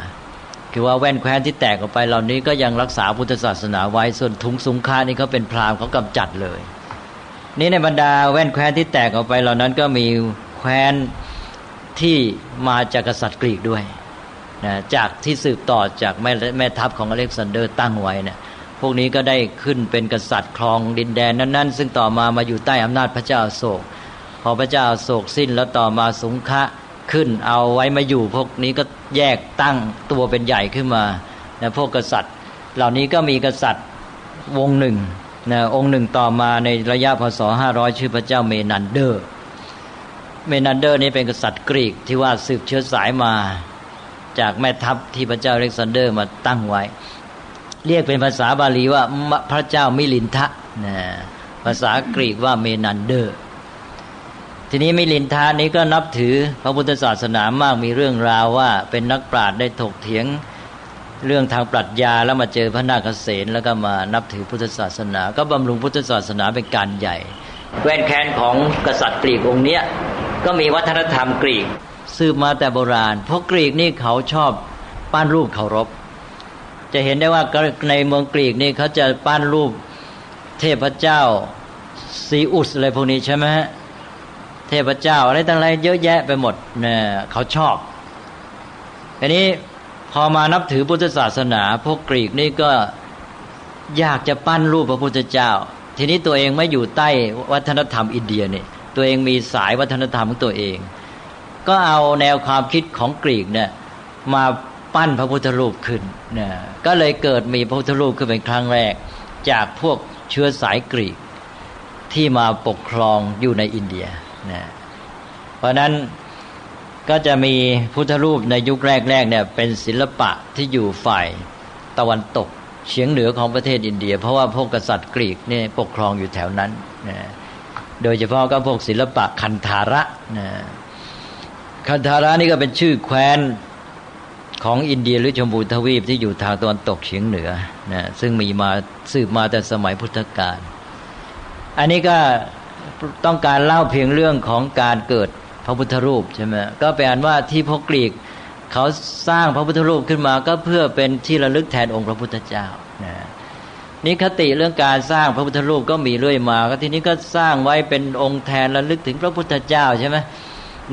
คือว่าแว่นแคว้นที่แตกออกไปเหล่านี้ก็ยังรักษาพุทธศาสนาไว้ส่วนทุงสุงฆานี่เขาเป็นพราหมณ์เขากำจัดเลย นี่ในบรรดาแว่นแคว้นที่แตกออกไปเหล่านั้นก็มีแคว้นที่มาจากกษัตริย์กรีกด้วยนะจากที่สืบต่อจากแม่แม่ทัพของอเล็กซานเดอร์ตั้งไว้นะพวกนี้ก็ได้ขึ้นเป็นกษัตริย์ครองดินแดนนั้น ๆ ซึ่งต่อมามาอยู่ใต้อำนาจพระเจ้าโศก พอพระเจ้าโศกสิ้นแล้วต่อมาสงฆะขึ้นเอาไว้มาอยู่ พวกนี้ก็แยกตั้งตัวเป็นใหญ่ขึ้นมานะพวกกษัตริย์ เหล่านี้ก็มีกษัตริย์วงหนึ่ง นะองค์หนึ่งต่อมาในระยะพศ500 ชื่อพระเจ้าเมนันเดอร์ เมนันเดอร์นี้เป็นกษัตริย์กรีกที่ว่าสืบเชื้อสายมาจากแม่ทัพที่พระเจ้าอเล็กซานเดอร์มาตั้งไว้ เรียกเป็นภาษาบาลีว่าพระเจ้ามิลินทะนะภาษากรีกว่าเมนันเดอร์ ทีนี้มิลินทะนี้ก็นับถือพระพุทธศาสนามากมีเรื่องราวว่าเป็นนักปราชญ์ได้ถกเถียง เรื่องทางปรัชญาแล้วมาเจอพระนาคเสนแล้วก็มานับถือพุทธศาสนา ก็บำรุงพุทธศาสนาเป็นการใหญ่แวนแคนของกษัตริย์กรีกองค์นี้ยก็มีวัฒนธรรมกรีกสืบมาแต่โบราณ เพราะกรีกนี่เขาชอบปั้นรูปเคารพ จะเห็นได้ว่าในเมืองกรีกนี่เขาจะปั้นรูปเทพเจ้าซีอุสอะไรพวกนี้ใช่ไหมเทพเจ้าอะไรต่างอะไรเยอะแยะไปหมดเนี่ยเขาชอบอันนี้ พอมานับถือพุทธศาสนาพวกกรีกนี่ก็อยากจะปั้นรูปพระพุทธเจ้า ทีนี้ตัวเองไม่อยู่ใต้วัฒนธรรมอินเดียเนี่ยตัวเองมีสายวัฒนธรรมของตัวเอง ก็เอาแนวความคิดของกรีกเนี่ยมาปั้นพระพุทธรูปขึ้นนะก็เลยเกิดมีพระพุทธรูปขึ้นเป็นครั้งแรก จากพวกเชื้อสายกรีกที่มาปกครองอยู่ในอินเดียนะเพราะนั้น ก็จะมีพุทธรูปในยุคแรกๆเนี่ยเป็นศิลปะที่อยู่ฝ่ายตะวันตกเฉียงเหนือของประเทศอินเดีย เพราะว่าพวกกษัตริย์กรีกเนี่ยปกครองอยู่แถวนั้นนะโดยเฉพาะก็พวกศิลปะคันธาระนะคันธาระนี่ก็เป็นชื่อแคว้นของอินเดียหรือชมพูทวีปที่อยู่ทางตะวันตกเฉียงเหนือนะซึ่งมีมาสืบมาแต่สมัยพุทธกาลอันนี้ก็ต้องการเล่าเพียงเรื่องของการเกิด พระพุทธรูปใช่ไหมก็แปลว่าที่พวกกรีกเขาสร้างพระพุทธรูปขึ้นมาก็เพื่อเป็นที่ระลึกแทนองค์พระพุทธเจ้านะนี่คติเรื่องการสร้างพระพุทธรูปก็มีเรื่อยมา ก็ทีนี้ก็สร้างไว้เป็นองค์แทนระลึกถึงพระพุทธเจ้าใช่ไหม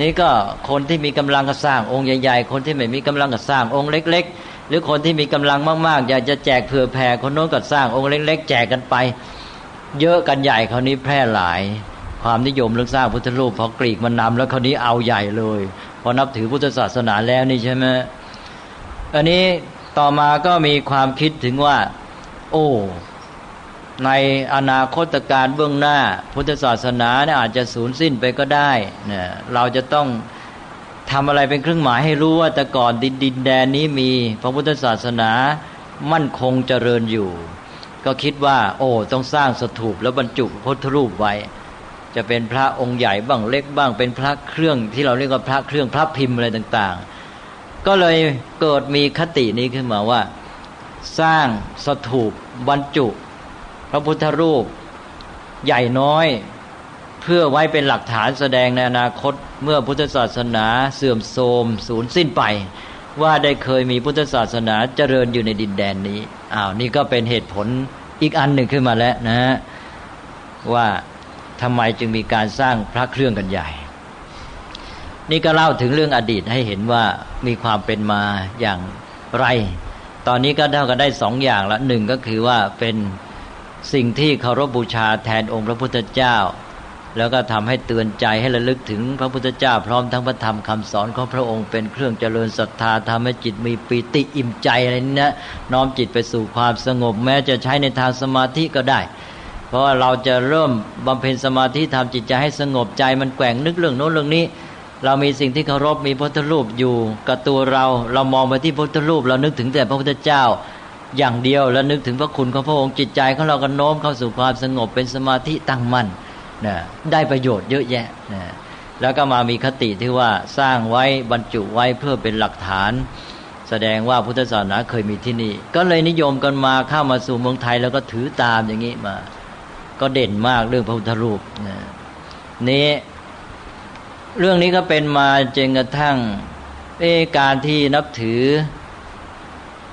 นี่ก็คนที่มีกำลังก็สร้างองค์ใหญ่ๆ คนที่ไม่มีกำลังก็สร้างองค์เล็ก ๆ หรือคนที่มีกำลังมากๆ อยากจะแจกเผื่อแผ่คนโน้นก็สร้างองค์เล็ก ๆ แจกกันไป เยอะกันใหญ่คราวนี้แพร่หลาย ความนิยมเรื่องสร้างพุทธรูปพอกรีกมันนำแล้วคราวนี้เอาใหญ่เลยพอนับถือพุทธศาสนาแล้วนี่ใช่ไหมอันนี้ต่อมาก็มีความคิดถึงว่า โอ้ ในอนาคตการเบื้องหน้า พุทธศาสนาเนี่ยอาจจะสูญสิ้นไปก็ได้เนี่ยเราจะต้องทำอะไรเป็นเครื่องหมายให้รู้ว่าแต่ก่อนดินดินแดนนี้มีพระพุทธศาสนามั่นคงเจริญอยู่ ก็คิดว่า โอ้ ต้องสร้างสถูปแล้วบรรจุพุทธรูปไว้ จะเป็นพระองค์ใหญ่บ้างเล็กบ้าง เป็นพระเครื่องที่เราเรียกว่าพระเครื่องพระพิมพ์อะไรต่าง ๆ ก็เลยเกิดมีคตินี้ขึ้นมาว่า สร้างสถูปบรรจุ พระพุทธรูปใหญ่น้อยเพื่อไว้เป็นหลักฐานแสดงในอนาคตเมื่อพุทธศาสนาเสื่อมโทรมสูญสิ้นไป ว่าได้เคยมีพุทธศาสนาเจริญอยู่ในดินแดนนี้อ้าวนี่ก็เป็นเหตุผลอีกอันหนึ่งขึ้นมาแล้วนะฮะว่า ทำไมจึงมีการสร้างพระเครื่องกันใหญ่ นี่ก็เล่าถึงเรื่องอดีตให้เห็นว่ามีความเป็นมาอย่างไร ตอนนี้ก็เท่ากันได้สองอย่างละหนึ่งก็คือว่าเป็นสิ่งที่เคารพบบูชาแทนองค์พระพุทธเจ้า แล้วก็ทำให้เตือนใจให้ระลึกถึงพระพุทธเจ้า พร้อมทั้งพระธรรมคำสอนของพระองค์เป็นเครื่องเจริญศรัทธาทำให้จิตมีปีติอิ่มใจอะไรนี้นะน้อมจิตไปสู่ความสงบ แม้จะใช้ในทางสมาธิก็ได้ เพราะว่าเราจะเริ่มบำเพ็ญสมาธิทำจิตใจให้สงบใจมันแกว่งนึกเรื่องโน้นเรื่องนี้ เรามีสิ่งที่เคารพมีพุทธรูปอยู่กับตัวเราเรามองไปที่พุทธรูปเรานึกถึงแต่พระพุทธเจ้า อย่างเดียวแล้วนึกถึงพระคุณของพระองค์จิตใจของเราก็โน้มเข้าสู่ความสงบเป็นสมาธิตั้งมั่นนะได้ประโยชน์เยอะแยะนะแล้วก็มามีคติที่ว่าสร้างไว้บรรจุไว้เพื่อเป็นหลักฐาน แสดงว่าพุทธศาสนาเคยมีที่นี่ ก็เลยนิยมกันมาเข้ามาสู่เมืองไทยแล้วก็ถือตามอย่างนี้มา ก็เด่นมากเรื่องพระพุทธรูปนะนี้ เรื่องนี้ก็เป็นมาจนกระทั่งเอการที่นับถือ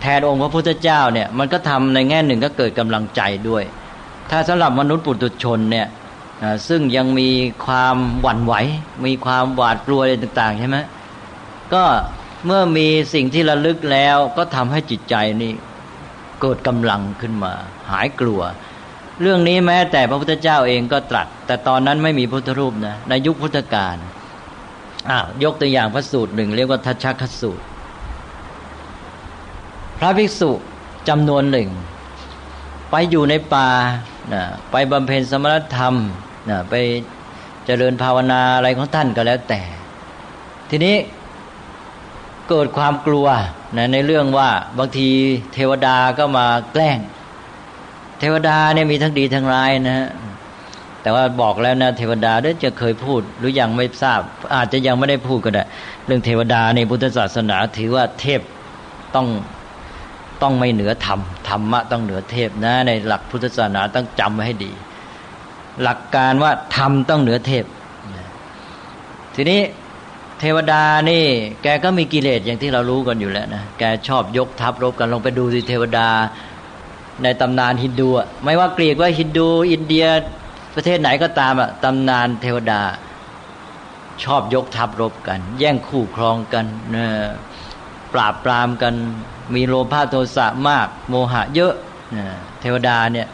แทนองค์พระพุทธเจ้าเนี่ย มันก็ทำในแง่หนึ่งก็เกิดกำลังใจด้วย ถ้าสำหรับมนุษย์ปุถุชนเนี่ยซึ่งยังมีความหวั่นไหว มีความหวาดกลัวอะไรต่าง ๆ ใช่ไหมก็เมื่อมีสิ่งที่ระลึกแล้วก็ทำให้จิตใจนี่เกิดกำลังขึ้นมา หายกลัว เรื่องนี้แม้แต่พระพุทธเจ้าเองก็ตรัส แต่ตอนนั้นไม่มีพุทธรูปนะในยุคพุทธกาลอ้าวยกตัวอย่างพระสูตรหนึ่งเรียกว่าทัชชคสูตร พระภิกษุจำนวนหนึ่ง ไปอยู่ในป่านะไปบำเพ็ญสมณธรรมนะไปเจริญภาวนาอะไรของท่านก็แล้วแต่ ทีนี้เกิดความกลัวนะในเรื่องว่าบางทีเทวดาก็มาแกล้ง เทวดาเนี่ยมีทั้งดีทั้งร้ายนะฮะแต่ว่าบอกแล้วนะเทวดาเด้จะเคยพูดหรือยังไม่ทราบ อาจจะยังไม่ได้พูดก็ได้ เรื่องเทวดาในพุทธศาสนาถือว่าเทพต้องต้องไม่เหนือธรรมธรรมะต้องเหนือเทพนะ ในหลักพุทธศาสนาต้องจำไว้ให้ดี หลักการว่าธรรมต้องเหนือเทพ ทีนี้เทวดานี่ แกก็มีกิเลสอย่างที่เรารู้กันอยู่แล้วนะแกชอบยกทัพรบกันลงไปดูสิเทวดา ในตำนานฮินดูไม่ว่ากรีกว่าฮินดู อินเดียประเทศไหนก็ตามอะตำนานเทวดา ชอบยกทัพรบกัน แย่งคู่ครองกันนะปราบปรามกัน มีโลภะโทสะมาก โมหะเยอะเทวดาเนี่ย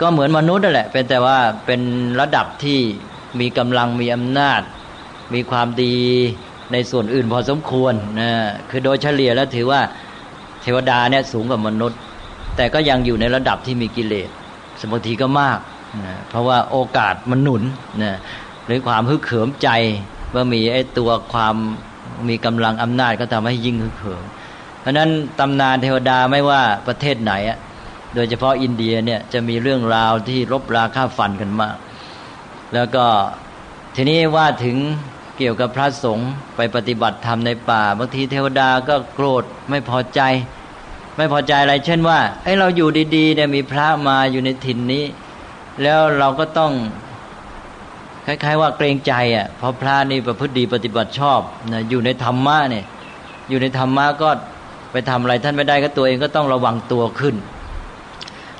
ก็เหมือนมนุษย์นั่นแหละ เป็นแต่ว่าเป็นระดับที่มีกำลังมีอำนาจ มีความดีในส่วนอื่นพอสมควรนะคือโดยเฉลี่ยแล้วถือว่าเทวดาเนี่ยสูงกว่ามนุษย์ แต่ก็ยังอยู่ในระดับที่มีกิเลสสมบทีก็มากนะเพราะว่าโอกาสมันหนุนนะหรือความฮึกเหิมใจว่ามีไอ้ตัวความมีกำลังอำนาจก็ทำให้ยิ่งฮึกเหิมเพราะนั้นตำนานเทวดาไม่ว่าประเทศไหนอะโดยเฉพาะอินเดียเนี่ยจะมีเรื่องราวที่รบราฆ่าฟันกันมาก แล้วก็ทีนี้ว่าถึงเกี่ยวกับพระสงฆ์ไปปฏิบัติธรรมในป่าบางทีเทวดาก็โกรธไม่พอใจ ไม่พอใจอะไรเช่นว่าไอ้เราอยู่ดีๆเนี่ยมีพระมาอยู่ในถิ่นนี้ แล้วเราก็ต้องคล้ายๆว่าเกรงใจอะเพราะพระนี่ประพฤติดีปฏิบัติชอบนะอยู่ในธรรมะเนี่ยอยู่ในธรรมะก็ไปทำอะไรท่านไม่ได้ก็ตัวเองก็ต้องระวังตัวขึ้น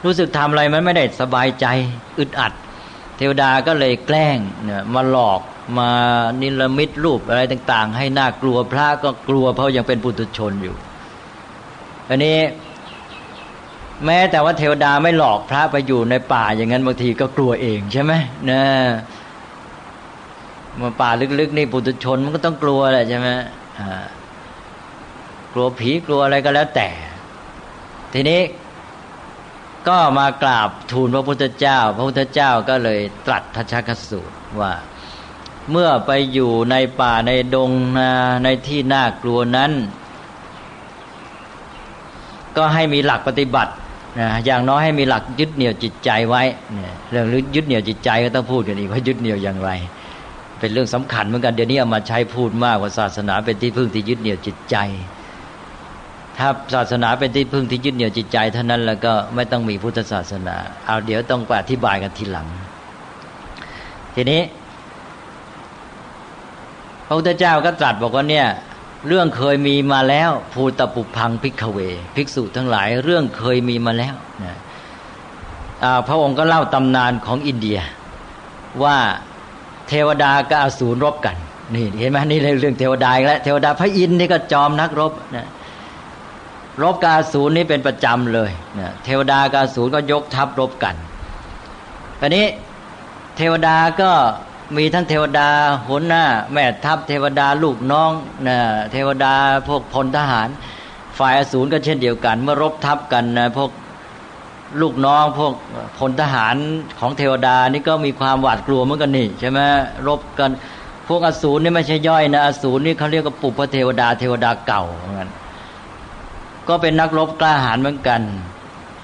รู้สึกทำอะไรมันไม่ได้สบายใจอึดอัด เทวดาก็เลยแกล้งเนี่ยมาหลอกมานิลมิตรูปอะไรต่าง ๆ ให้น่ากลัวพระก็กลัวเพราะยังเป็นปุถุชนอยู่ อันนี้ แม้แต่ว่าเทวดาไม่หลอกพระไปอยู่ในป่าอย่างนั้นบางทีก็กลัวเองใช่ไหมนะมาป่าลึกๆนี่ปุถุชนมันก็ต้องกลัวแหละใช่ไหมกลัวผีกลัวอะไรก็แล้วแต่ ทีนี้ก็มากราบทูลพระพุทธเจ้า พระพุทธเจ้าก็เลยตรัสทัชชคสูตรว่า เมื่อไปอยู่ในป่าในดงนาในที่น่ากลัวนั้น ก็ให้มีหลักปฏิบัตินะอย่างน้อยให้มีหลักยึดเหนี่ยวจิตใจไว้เนี่ยเรื่องยึดเหนี่ยวจิตใจก็ต้องพูดกันอีกว่ายึดเหนี่ยวอย่างไร เป็นเรื่องสำคัญเหมือนกันเดี๋ยวนี้เอามาใช้พูดมากว่าศาสนาเป็นที่พึ่งที่ยึดเหนี่ยวจิตใจ ถ้าศาสนาเป็นที่พึ่งที่ยึดเหนี่ยวจิตใจ เท่านั้นแล้วก็ไม่ต้องมีพุทธศาสนา เอาเดี๋ยวต้องอธิบายกันทีหลัง ทีนี้พระพุทธเจ้าก็ตรัสบอกว่าเนี่ย เรื่องเคยมีมาแล้ว ภูตปุพังพิกเว ภิกษุทั้งหลาย เรื่องเคยมีมาแล้วนะพระองค์ก็เล่าตำนานของอินเดีย ว่าเทวดากับอสูรรบกัน นี่เห็นไหมนี่เรื่องเทวดาแล้วเทวดาพระอินทร์นี่ก็จอมนักรบนะรบกาสูรนี้เป็นประจำเลยนี่ยเทวดากาสูรก็ยกทัพรบกันตอนนี้เทวดาก็ มีทั้งเทวดาหัวหน้า แม่ทัพเทวดาลูกน้องนะเทวดาพวกพลทหาร ฝ่ายอสูรก็เช่นเดียวกัน เมื่อรบทัพกันนะพวกลูกน้องพวกพลทหารของเทวดานี่ก็มีความหวาดกลัวเหมือนกันนี่ใช่ไหมรบกันพวกอสูรนี่ไม่ใช่ย่อยนะอสูรนี่เขาเรียกว่าปุพเทวดาเทวดาเก่าเหมือนกันก็เป็นนักรบกล้าหาญเหมือนกัน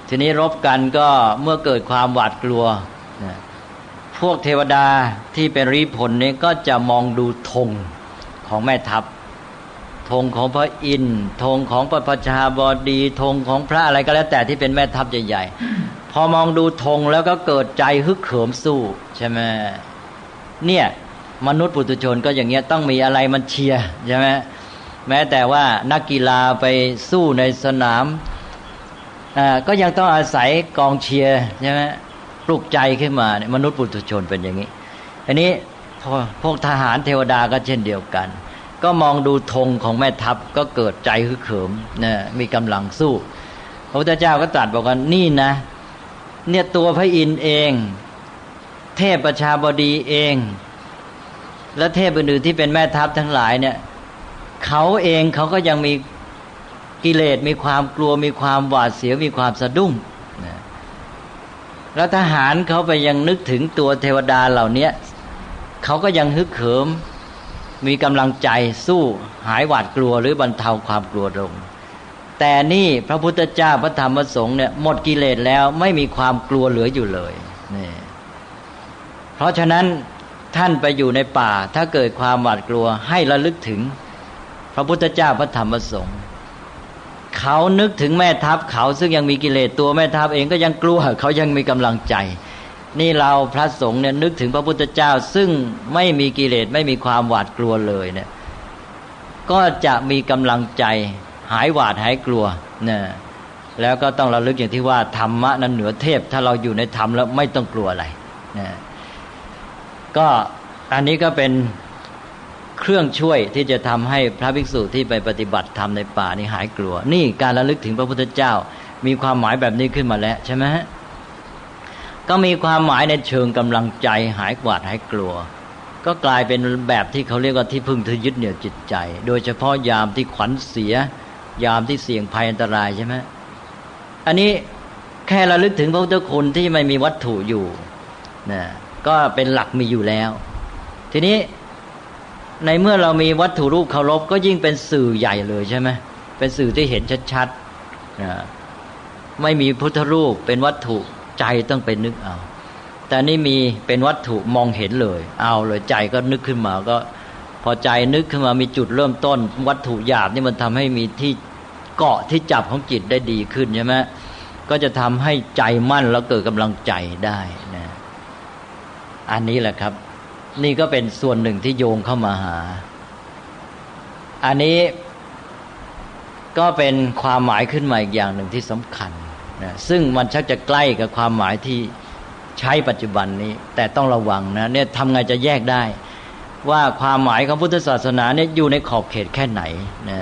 ทีนี้รบกันก็เมื่อเกิดความหวาดกลัว พวกเทวดาที่เป็นรีผลนี้ก็จะมองดูธงของแม่ทัพธงของพระอินทร์ธงของพระพชาบดีธงของพระอะไรก็แล้วแต่ที่เป็นแม่ทัพใหญ่ๆ พอมองดูธงแล้วก็เกิดใจฮึกเหิมสู้ใช่ไหมเนี่ยมนุษย์ปุถุชนก็อย่างเงี้ยต้องมีอะไรมันเชียร์ใช่ไหมแม้แต่ว่านักกีฬาไปสู้ในสนามอ่าก็ยังต้องอาศัยกองเชียร์ใช่ไหม ลุกใจขึ้นมาเนี่ยมนุษย์ปุถุชนเป็นอย่างนี้อันนี้พวกทหารเทวดาก็เช่นเดียวกัน ก็มองดูธงของแม่ทัพก็เกิดใจฮึกเหิมนะมีกำลังสู้พระพุทธเจ้าก็ตรัสบอกว่านี่นะ เนี่ยตัวพระอินทร์เอง เทพประชาบดีเอง และเทพอื่นๆที่เป็นแม่ทัพทั้งหลายเนี่ยเขาเองเขาก็ยังมีกิเลสมีความกลัวมีความหวาดเสียวมีความสะดุ้ง แล้วทหารเขาไปยังนึกถึงตัวเทวดาเหล่านี้เขาก็ยังฮึกเหิม มีกำลังใจสู้หายหวาดกลัวหรือบรรเทาความกลัวลง แต่นี่พระพุทธเจ้าพระธรรมพระสงฆ์เนี่ยหมดกิเลสแล้วไม่มีความกลัวเหลืออยู่เลยนี่เพราะฉะนั้นท่านไปอยู่ในป่าถ้าเกิดความหวาดกลัวให้ระลึกถึง พระพุทธเจ้าพระธรรมพระสงฆ์ เขานึกถึงแม่ทัพเขาซึ่งยังมีกิเลสตัวแม่ทัพเองก็ยังกลัวเขายังมีกำลังใจ นี่เราพระสงฆ์เนี่ยนึกถึงพระพุทธเจ้าซึ่งไม่มีกิเลสไม่มีความหวาดกลัวเลยเนี่ยก็จะมีกำลังใจหายหวาดหายกลัวเนี่ยแล้วก็ต้องระลึกอย่างที่ว่าธรรมะนั้นเหนือเทพ ถ้าเราอยู่ในธรรมแล้วไม่ต้องกลัวอะไรเนี่ยก็อันนี้ก็เป็น เครื่องช่วยที่จะทำให้พระภิกษุที่ไปปฏิบัติธรรมในป่านี้หายกลัว นี่การระลึกถึงพระพุทธเจ้า มีความหมายแบบนี้ขึ้นมาแล้วใช่ไหมก็มีความหมายในเชิงกำลังใจหายกวาดหายกลัว ก็กลายเป็นแบบที่เขาเรียกว่าที่พึ่งที่ยึดเหนี่ยวจิตใจ โดยเฉพาะยามที่ขวัญเสีย ยามที่เสี่ยงภัยอันตรายใช่ไหมอันนี้แค่ระลึกถึงพระพุทธคุณที่ไม่มีวัตถุอยู่นะก็เป็นหลักมีอยู่แล้ว ทีนี้ ในเมื่อเรามีวัตถุรูปเคารพก็ยิ่งเป็นสื่อใหญ่เลยใช่ไหมเป็นสื่อที่เห็นชัดๆนะไม่มีพุทธรูปเป็นวัตถุใจต้องไปนึกเอาแต่นี่มีเป็นวัตถุมองเห็นเลย เอาเลยใจก็นึกขึ้นมาก็ พอใจนึกขึ้นมามีจุดเริ่มต้น วัตถุหยาบนี่มันทำให้มีที่เกาะที่จับของจิตได้ดีขึ้นใช่ไหมก็จะทำให้ใจมั่นแล้วเกิดกำลังใจได้นะอันนี้แหละครับ นี่ก็เป็นส่วนหนึ่งที่โยงเข้ามาหา อันนี้ก็เป็นความหมายขึ้นมาอีกอย่างหนึ่งที่สำคัญนะซึ่งมันชักจะใกล้กับความหมายที่ใช้ปัจจุบันนี้ แต่ต้องระวังนะเนี่ยทำไงจะแยกได้ ว่าความหมายของพุทธศาสนาเนี่ยอยู่ในขอบเขตแค่ไหนนะ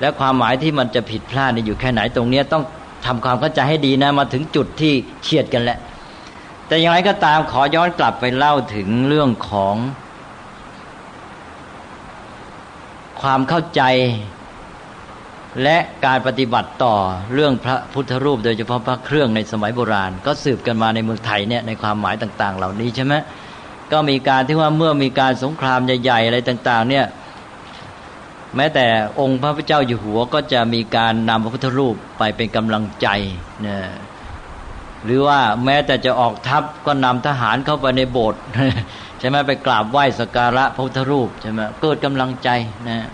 และความหมายที่มันจะผิดพลาดนี่อยู่แค่ไหนตรงนี้ต้องทำความเข้าใจให้ดีนะมาถึงจุดที่เฉียดกันแล้ว แต่อย่างไรก็ตามขอย้อนกลับไปเล่าถึงเรื่องของ ความเข้าใจ และการปฏิบัติต่อเรื่องพระพุทธรูป โดยเฉพาะพระเครื่องในสมัยโบราณ ก็สืบกันมาในเมืองไทยเนี่ยในความหมายต่าง ๆ เหล่านี้ใช่ไหมก็มีการที่ว่าเมื่อมีการสงครามใหญ่ ๆ อะไรต่าง ๆ เนี่ย แม้แต่องค์พระพุทธเจ้าอยู่หัวก็จะมีการนำพระพุทธรูปไปเป็นกำลังใจเนี่ย หรือว่าแม้แต่จะออกทัพก็นำทหารเข้าไปในโบสถ์ใช่ไหมไปกราบไหว้สักการะพระพุทธรูปใช่ไหมเกิดกำลังใจนะ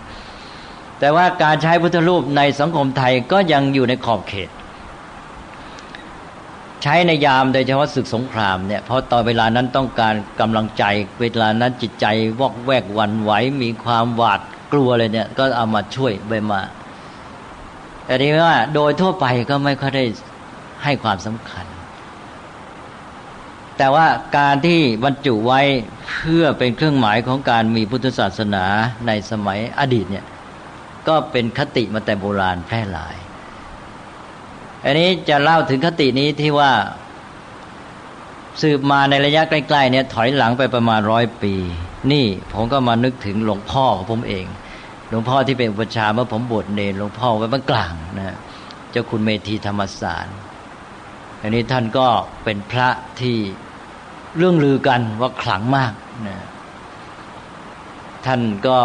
แต่ว่าการใช้พุทธรูปในสังคมไทยก็ยังอยู่ในขอบเขต ใช้ในยามโดยเฉพาะศึกสงครามเนี่ยเพราะตอนเวลานั้นต้องการกำลังใจเวลานั้นจิตใจวอกแวกวันไหวมีความหวาดกลัวเลยเนี่ยก็เอามาช่วยไปมาแต่ทีว่าโดยทั่วไปก็ไม่ค่อยได้ให้ความสำคัญ แต่ว่าการที่บรรจุไว้เพื่อเป็นเครื่องหมายของการมีพุทธศาสนาในสมัยอดีตเนี่ยก็เป็นคติมาแต่โบราณแพร่หลาย อันนี้จะเล่าถึงคตินี้ที่ว่าสืบมาในระยะใกล้ๆเนี่ยถอยหลังไปประมาณร้อยปี นี่ผมก็มานึกถึงหลวงพ่อของผมเอง หลวงพ่อที่เป็นอุปชาเมื่อผมบวชเนรหลวงพ่อไว้บ้านกลางนะเจ้าคุณเมธีธรรมสารอันนี้ท่านก็เป็นพระที่ เรื่องลือกันว่าขลังมากนะท่านก็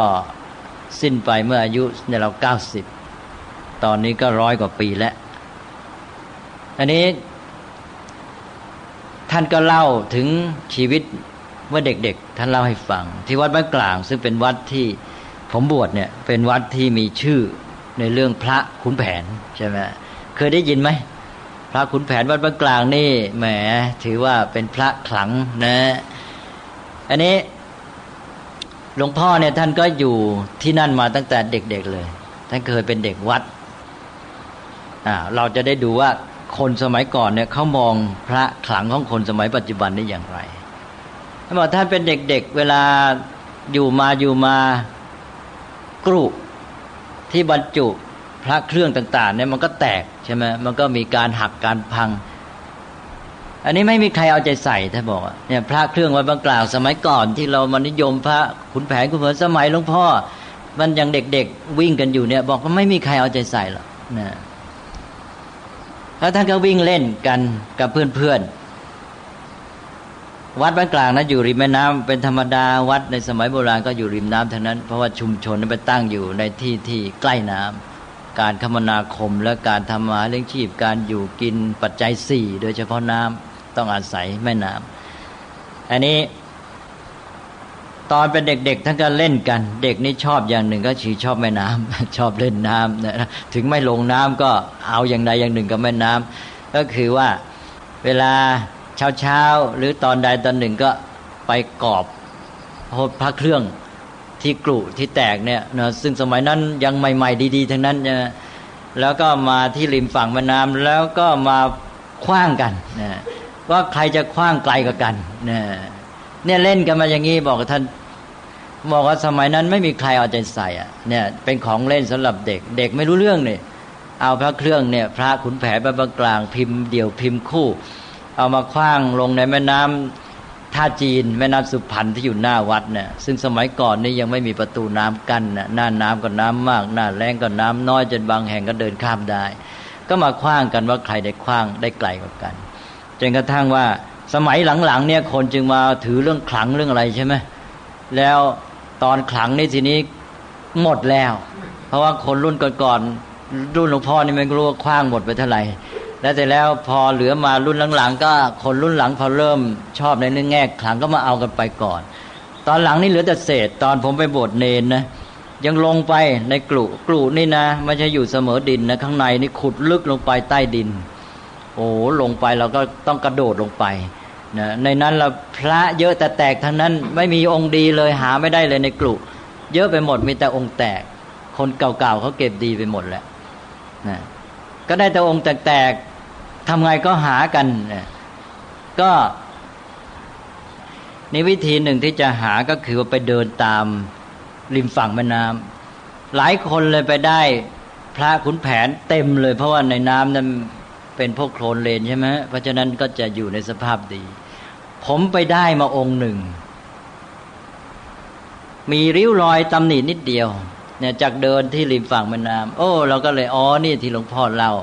สิ้นไปเมื่ออายุในเราเก้าสิบตอนนี้ก็ร้อยกว่าปีแล้ว อันนี้ ท่านก็เล่าถึงชีวิตเมื่อเด็กๆ ท่านเล่าให้ฟัง ที่วัดบ้านกลาง ซึ่งเป็นวัดที่ผมบวชเนี่ย เป็นวัดที่มีชื่อในเรื่องพระขุนแผนใช่ไหมเคยได้ยินไหม พระขุนแผนวัดบานกลางนี่แหมถือว่าเป็นพระขลังนะ อันนี้หลวงพ่อเนี่ยท่านก็อยู่ที่นั่นมาตั้งแต่เด็กๆเลย ท่านเคยเป็นเด็กวัดอ่าเราจะได้ดูว่าคนสมัยก่อนเนี่ยเขามองพระขลังของคนสมัยปัจจุบันนี่อย่างไรท่านบอกท่านเป็นเด็กๆเวลาอยู่มาอยู่มากรุที่บรรจุ ระเครื่องต่างๆเนี่ยมันก็แตกใช่ไหมมันก็มีการหักการพัง อันนี้ไม่มีใครเอาใจใส่ท่านบอกเนี่ยพระเครื่องวัดบางกล่าวสมัยก่อนที่เรามานิยมพระขุนแผนขุนเผนสมัยหลวงพ่อ มันยังเด็กๆวิ่งกันอยู่เนี่ย บอกว่าไม่มีใครเอาใจใส่หรอกนะแล้วท่านก็วิ่งเล่นกันกับเพื่อนๆ วัดบ้านกลางนะอยู่ริมแม่น้ำเป็นธรรมดาวัดในสมัยโบราณก็อยู่ริมน้ำทั้งนั้น เพราะว่าชุมชนนั้นไปตั้งอยู่ในที่ที่ใกล้น้ำ การคมนาคม และการทำมาเลี้ยงชีพ การอยู่กินปัจจัยสี่โดยเฉพาะน้ำต้องอาศัยแม่น้ำอันนี้ตอนเป็นเด็กๆท่านก็เล่นกัน เด็กนี่ชอบอย่างหนึ่งก็ชีชอบแม่น้ำชอบเล่นน้ำนะถึงไม่ลงน้ำก็เอาอย่างใดอย่างหนึ่งกับแม่น้ำก็คือว่าเวลาเช้าๆหรือตอนใดตอนหนึ่งก็ไปกอบพระเครื่อง ที่กรุที่แตกเนี่ยนะซึ่งสมัยนั้นยังใหม่ ๆ ดีๆ ทั้งนั้นนะแล้วก็มาที่ริมฝั่งแม่น้ำแล้วก็มาคว้างกันนะว่าใครจะคว้างไกลกว่ากันนะเนี่ยเล่นกันมาอย่างนี้บอกท่านบอกว่าสมัยนั้นไม่มีใครเอาใจใส่อะเนี่ยเป็นของเล่นสำหรับเด็ก เด็กไม่รู้เรื่องเนี่ยเอาพระเครื่องเนี่ย พระขุนแผนพระกลางพิมพ์เดี่ยวพิมพ์คู่ เอามาคว้างลงในแม่น้ำ ท่าจีนแม่น้ำสุพรรณที่อยู่หน้าวัดเนี่ยซึ่งสมัยก่อนนี่ยังไม่มีประตูน้ำกั้นน่ะหน้าน้ำก็น้ำมาก หน้าแรงก็น้ำน้อยจนบางแห่งก็เดินข้ามได้ ก็มาคว้างกันว่าใครได้คว้างได้ไกลกว่ากันจนกระทั่งว่าสมัยหลังๆเนี่ยคนจึงมาถือเรื่องขลังเรื่องอะไรใช่ไหมแล้วตอนขลังนี่ทีนี้หมดแล้ว เพราะว่าคนรุ่นก่อนๆรุ่นหลวงพ่อนี่ไม่รู้ว่าคว้างหมดไปเท่าไหร่ แล้วแต่แล้วพอเหลือมารุ่นหลังๆ ก็คนรุ่นหลังพอเริ่มชอบในเรื่องแง่ขลังก็มาเอากันไปก่อน ตอนหลังนี่เหลือแต่เศษ ตอนผมไปบวชเนนนะยังลงไปในกลุ่กลุนี่นะไม่ใช่อยู่เสมอดินนะข้างในนี่ขุดลึกลงไปใต้ดิน โอ้ลงไปเราก็ต้องกระโดดลงไปนะในนั้นเราพระเยอะแต่แตกทั้งนั้นไม่มีองค์ดีเลยหาไม่ได้เลยในกลุ่เยอะไปหมดมีแต่องค์แตก คนเก่าๆเขาเก็บดีไปหมดแหล้วนะก็ได้แต่องค์แตกๆ ทำไงก็หากัน ก็นี่วิธีหนึ่งที่จะหาก็คือว่าไปเดินตามริมฝั่งแม่น้ำหลายคนเลยไปได้พระขุนแผนเต็มเลย เพราะว่าในน้ำนั้นเป็นพวกโคลนเลนใช่ไหมเพราะฉะนั้นก็จะอยู่ในสภาพดี ผมไปได้มาองค์หนึ่ง มีริ้วรอยตำหนินิดเดียว เนี่ยจากเดินที่ริมฝั่งแม่น้ำโอ้ เราก็เลยอ๋อนี่ที่หลวงพ่อเล่า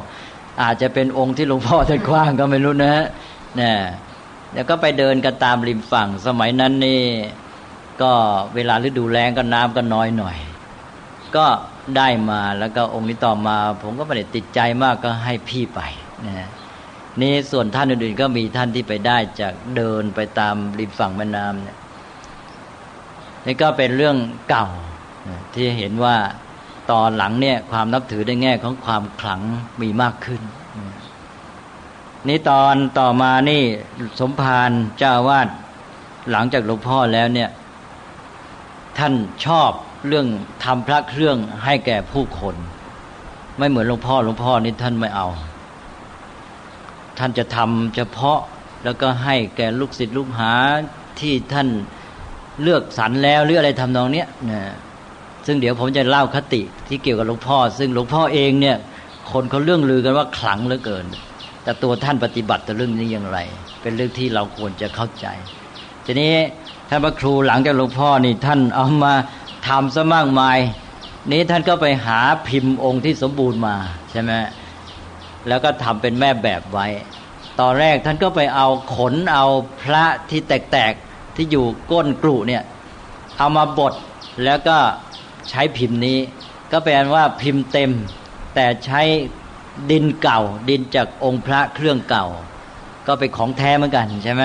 อาจจะเป็นองค์ที่หลวงพ่อท่านกว้างก็ไม่รู้นะฮะนี่แล้วก็ไปเดินกันตามริมฝั่ง สมัยนั้นนี่ ก็เวลาฤดูแล้งก็น้ำก็น้อยหน่อย ก็ได้มาแล้วก็องค์นี้ต่อมา ผมก็ไม่ได้ติดใจมากก็ให้พี่ไปนะนี่ส่วนท่านอื่นๆก็มีท่านที่ไปได้จากเดินไปตามริมฝั่งแม่น้ำเนี่ยนี่ก็เป็นเรื่องเก่าที่เห็นว่า ตอนหลังเนี่ยความนับถือในแง่ของความขลังมีมากขึ้น นี่ตอนต่อมานี่สมภารเจ้าวาดหลังจากหลวงพ่อแล้วเนี่ย ท่านชอบเรื่องทำพระเครื่องให้แก่ผู้คน ไม่เหมือนหลวงพ่อหลวงพ่อนี่ท่านไม่เอา ท่านจะทำเฉพาะแล้วก็ให้แก่ลูกศิษย์ลูกหาที่ท่านเลือกสรรแล้วหรืออะไรทำนองเนี้ยนะ ซึ่งเดี๋ยวผมจะเล่าคติที่เกี่ยวกับหลวงพ่อ ซึ่งหลวงพ่อเองเนี่ย คนเขาเรื่องลือกันว่าขลังเหลือเกิน แต่ตัวท่านปฏิบัติต่อเรื่องนี้อย่างไร เป็นเรื่องที่เราควรจะเข้าใจ ทีนี้ท่านพระครูหลังจากหลวงพ่อนี่ท่านเอามาทำซะมากมาย นี้ท่านก็ไปหาพิมพ์องค์ที่สมบูรณ์มาใช่ไหมแล้วก็ทำเป็นแม่แบบไว้ ตอนแรกท่านก็ไปเอาขนเอาพระที่แตกๆที่อยู่ก้นกลุเนี่ย เอามาบดแล้วก็ ใช้พิมพ์นี้ ก็แปลว่าพิมพ์เต็ม แต่ใช้ดินเก่า ดินจากองค์พระเครื่องเก่า ก็เป็นของแท้เหมือนกันใช่ไหม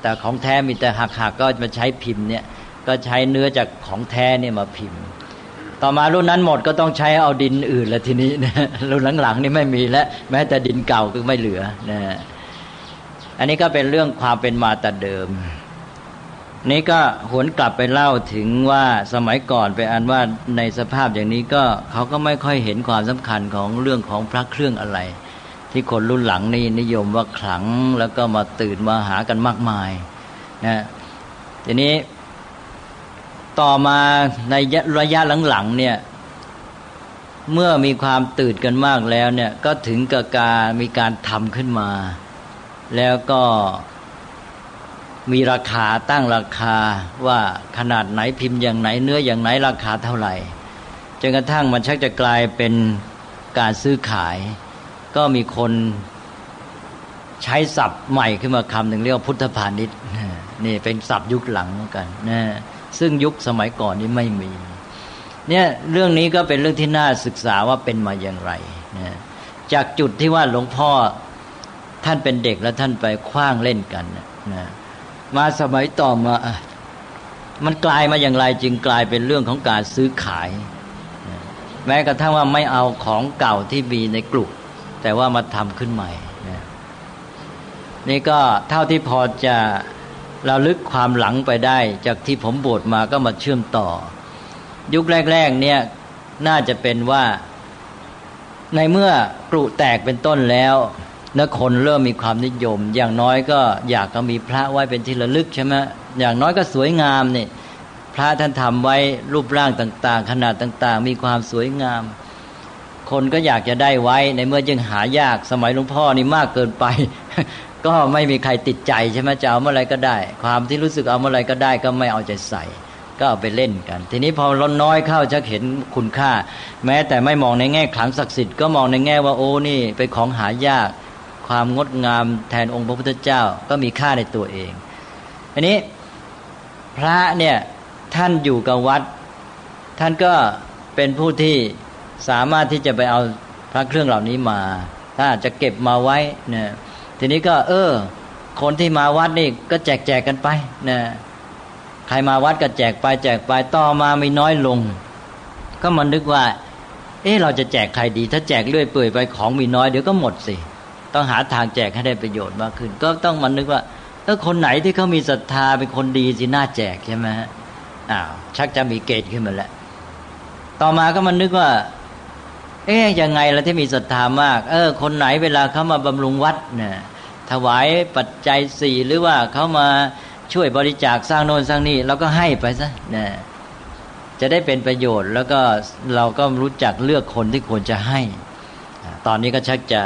แต่ของแท้มีแต่หักๆกก็มาใช้พิมพ์เนี่ยก็ใช้เนื้อจากของแท้เนี่ยมาพิมพ์ ต่อมารุ่นนั้นหมดก็ต้องใช้เอาดินอื่นแล้วทีนี้นะรุ่นหลังๆนี่ไม่มีแล้วแม้แต่ดินเก่าก็ไม่เหลือนะอันนี้ก็เป็นเรื่องความเป็นมาแต่เดิม นี้ก็หวนกลับไปเล่าถึงว่าสมัยก่อนไปอันว่าในสภาพอย่างนี้ก็เขาก็ไม่ค่อยเห็นความสำคัญของเรื่องของพระเครื่องอะไร ที่คนรุ่นหลังนี่นิยมว่าขลังแล้วก็มาตื่นมาหากันมากมายนะทีนี้ต่อมาในระยะหลังๆเนี่ยเมื่อมีความตื่นกันมากแล้วเนี่ยก็ถึงกับการมีการทำขึ้นมา แล้วก็ มีราคาตั้งราคาว่าขนาดไหนพิมพ์อย่างไหนเนื้ออย่างไหนราคาเท่าไหร่จนกระทั่งมันชักจะกลายเป็นการซื้อขาย ก็มีคนใช้ศัพท์ใหม่ขึ้นมาคำหนึ่งเรียกว่าพุทธพาณิชย์นี่เป็นศัพท์ยุคหลังกันนะซึ่งยุคสมัยก่อนนี้ไม่มี เนี่ยเรื่องนี้ก็เป็นเรื่องที่น่าศึกษาว่าเป็นมาอย่างไรนะจากจุดที่ว่าหลวงพ่อท่านเป็นเด็กแล้วท่านไปคว้างเล่นกันนะ มาสมัยต่อมา มันกลายมาอย่างไรจึงกลายเป็นเรื่องของการซื้อขาย แม้กระทั่งว่าไม่เอาของเก่าที่มีในกลุ่มแต่ว่ามาทำขึ้นใหม่ นี่ก็เท่าที่พอจะเราลึกความหลังไปได้ จากที่ผมบวชมาก็มาเชื่อมต่อ ยุคแรก ๆ เนี่ยน่าจะเป็นว่าในเมื่อกรุแตกเป็นต้นแล้ว แล้วคนเริ่มมีความนิยม อย่างน้อยก็อยากก็มีพระไว้เป็นที่ระลึกใช่ไหมอย่างน้อยก็สวยงามเนี่ยพระท่านทำไว้รูปร่างต่าง ๆ ขนาดต่าง ๆ มีความสวยงาม คนก็อยากจะได้ไว้ในเมื่อยังหายากสมัยหลวงพ่อนี่มากเกินไป ก็ไม่มีใครติดใจใช่ไหมจะเอาเมื่อไรก็ได้ ความที่รู้สึกเอาเมื่อไรก็ได้ก็ไม่เอาใจใส่ ก็เอาไปเล่นกัน ทีนี้พอลดน้อยเข้าจะเห็นคุณค่า แม้แต่ไม่มองในแง่ขลังศักดิ์สิทธิ์ก็มองในแง่ว่าโอ้นี่เป็นของหายาก ความงดงามแทนองค์พระพุทธเจ้าก็มีค่าในตัวเอง อันนี้พระเนี่ยท่านอยู่กับวัด ท่านก็เป็นผู้ที่สามารถที่จะไปเอาพระเครื่องเหล่านี้มา ถ้าจะเก็บมาไว้เนี่ยทีนี้ก็ เออ คนที่มาวัดนี่ก็แจกแจกกันไปนะใครมาวัดก็แจกไปแจกไปต่อมาไม่น้อยลง ก็มันนึกว่า เออเราจะแจกใครดี ถ้าแจกเรื่อยเปื่อยไปของมีน้อยเดี๋ยวก็หมดสิ ต้องหาทางแจกให้ได้ประโยชน์มากขึ้น ก็ต้องมันนึกว่าเออคนไหนที่เขามีศรัทธาเป็นคนดีสิน่าแจกใช่ไหมฮะอ้าวชักจะมีเกณฑ์ขึ้นมาแล้วต่อมาก็มันนึกว่า เอ๊ยยังไงล่ะที่มีศรัทธามาก เออ คนไหนเวลาเขามาบำรุงวัดเนี่ยถวายปัจจัยสี่หรือว่าเขามาช่วยบริจาคสร้างโน่นสร้างนี่เราก็ให้ไปซะนะจะได้เป็นประโยชน์ แล้วก็เราก็รู้จักเลือกคนที่ควรจะให้ ตอนนี้ก็ชักจะ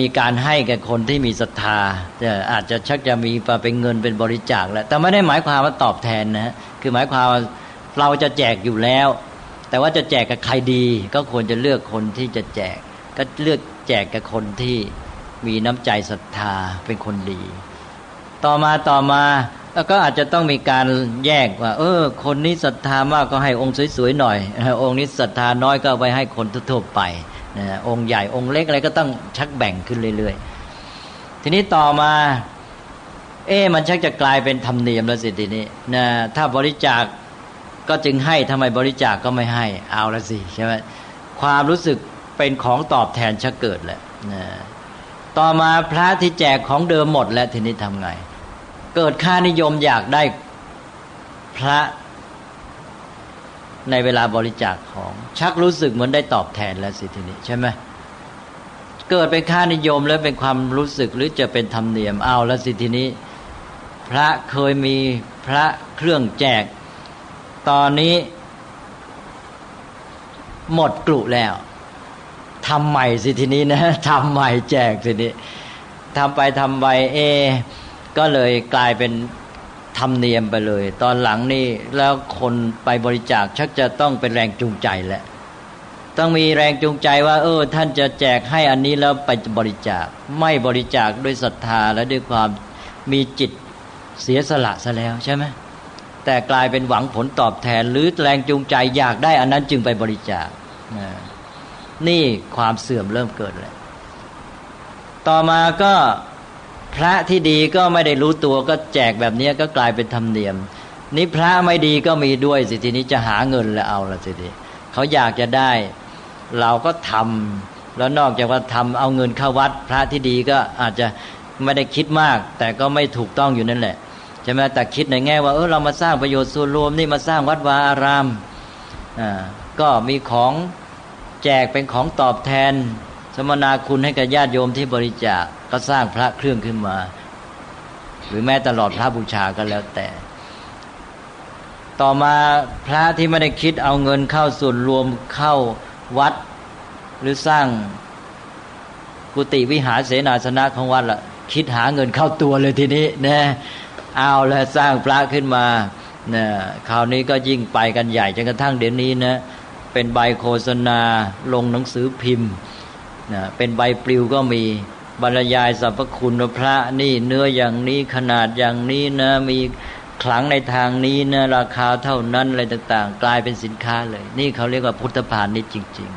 มีการให้แก่คนที่มีศรัทธาจะอาจจะชักจะมีเป็นเงินเป็นบริจาคแล้ว แต่ไม่ได้หมายความว่าตอบแทนนะคือหมายความว่าเราจะแจกอยู่แล้ว แต่ว่าจะแจกกับใครดี ก็ควรจะเลือกคนที่จะแจก ก็เลือกแจกกับคนที่มีน้ำใจศรัทธาเป็นคนดี ต่อมาต่อมาแล้วก็อาจจะต้องมีการแยกว่า เออ คนนี้ศรัทธามากก็ให้องค์สวยๆหน่อย องค์นี้ศรัทธาน้อยก็ไปให้คนทั่วไป นะองค์ใหญ่องค์เล็กอะไรก็ต้องชักแบ่งขึ้นเรื่อยๆ ทีนี้ต่อมา เอ๊มันชักจะกลายเป็นธรรมเนียมแล้วสิทีนี้นะถ้าบริจาคก็จึงให้ทำไมบริจาคกก็ไม่ให้เอาละสิใช่ไหมความรู้สึกเป็นของตอบแทนชักเกิดแหละนะต่อมาพระที่แจกของเดิมหมดแล้วทีนี้ทำไง เกิดค่านิยมอยากได้พระ ในเวลาบริจาคของ ชักรู้สึกเหมือนได้ตอบแทนแล้วสิทีนี้ใช่ไหมเกิดเป็นค่านิยมแล้วเป็นความรู้สึกหรือจะเป็นธรรมเนียมเอาแล้วสิทีนี้ พระเคยมีพระเครื่องแจก ตอนนี้ หมดกลุแล้วทำใหม่สิทีนี้นะทำใหม่แจกสินี้ทำไปทำไปเอ ก็เลยกลายเป็น ธรรมเนียมไปเลย ตอนหลังนี่แล้วคนไปบริจาคชักจะต้องเป็นแรงจูงใจแหละ ต้องมีแรงจูงใจว่า เออ ท่านจะแจกให้อันนี้แล้วไปบริจาค ไม่บริจาคด้วยศรัทธาและด้วยความมีจิตเสียสละซะแล้วใช่ไหมแต่กลายเป็นหวังผลตอบแทนหรือแรงจูงใจอยากได้อันนั้นจึงไปบริจาค นี่ความเสื่อมเริ่มเกิดแล้วต่อมาก็ พระที่ดีก็ไม่ได้รู้ตัวก็แจกแบบนี้ก็กลายเป็นธรรมเนียม นี่พระไม่ดีก็มีด้วยสิทีนี้จะหาเงินแล้วเอาละสิทีเขาอยากจะได้ เราก็ทำแล้วนอกจากว่าทำเอาเงินเข้าวัด พระที่ดีก็อาจจะไม่ได้คิดมาก แต่ก็ไม่ถูกต้องอยู่นั่นแหละใช่ไหมแต่คิดในแง่ว่าเออเรามาสร้างประโยชน์ส่วนรวมนี่มาสร้างวัดวาอารามอ่าก็มีของแจกเป็นของตอบแทน สมนาคุณให้กับญาติโยมที่บริจาคก็สร้างพระเครื่องขึ้นมา หรือแม้ตลอดพระบูชาก็แล้วแต่ ต่อมาพระที่ไม่ได้คิดเอาเงินเข้าส่วนรวมเข้าวัด หรือสร้างกุฏิวิหารเสนาสนะของวัดละคิดหาเงินเข้าตัวเลยทีนี้นะเอาแล้วสร้างพระขึ้นมานะคราวนี้ก็ยิ่งไปกันใหญ่จนกระทั่งเดี๋ยวนี้นะเป็นใบโฆษณาลงหนังสือพิมพ์ นะเป็นใบปลิวก็มีบรรยายสรรพคุณพระนี่เนื้ออย่างนี้ขนาดอย่างนี้นะมีขลังในทางนี้นะราคาเท่านั้นอะไรต่าง ๆ กลายเป็นสินค้าเลย นี่เขาเรียกว่าพุทธพาณิชย์จริง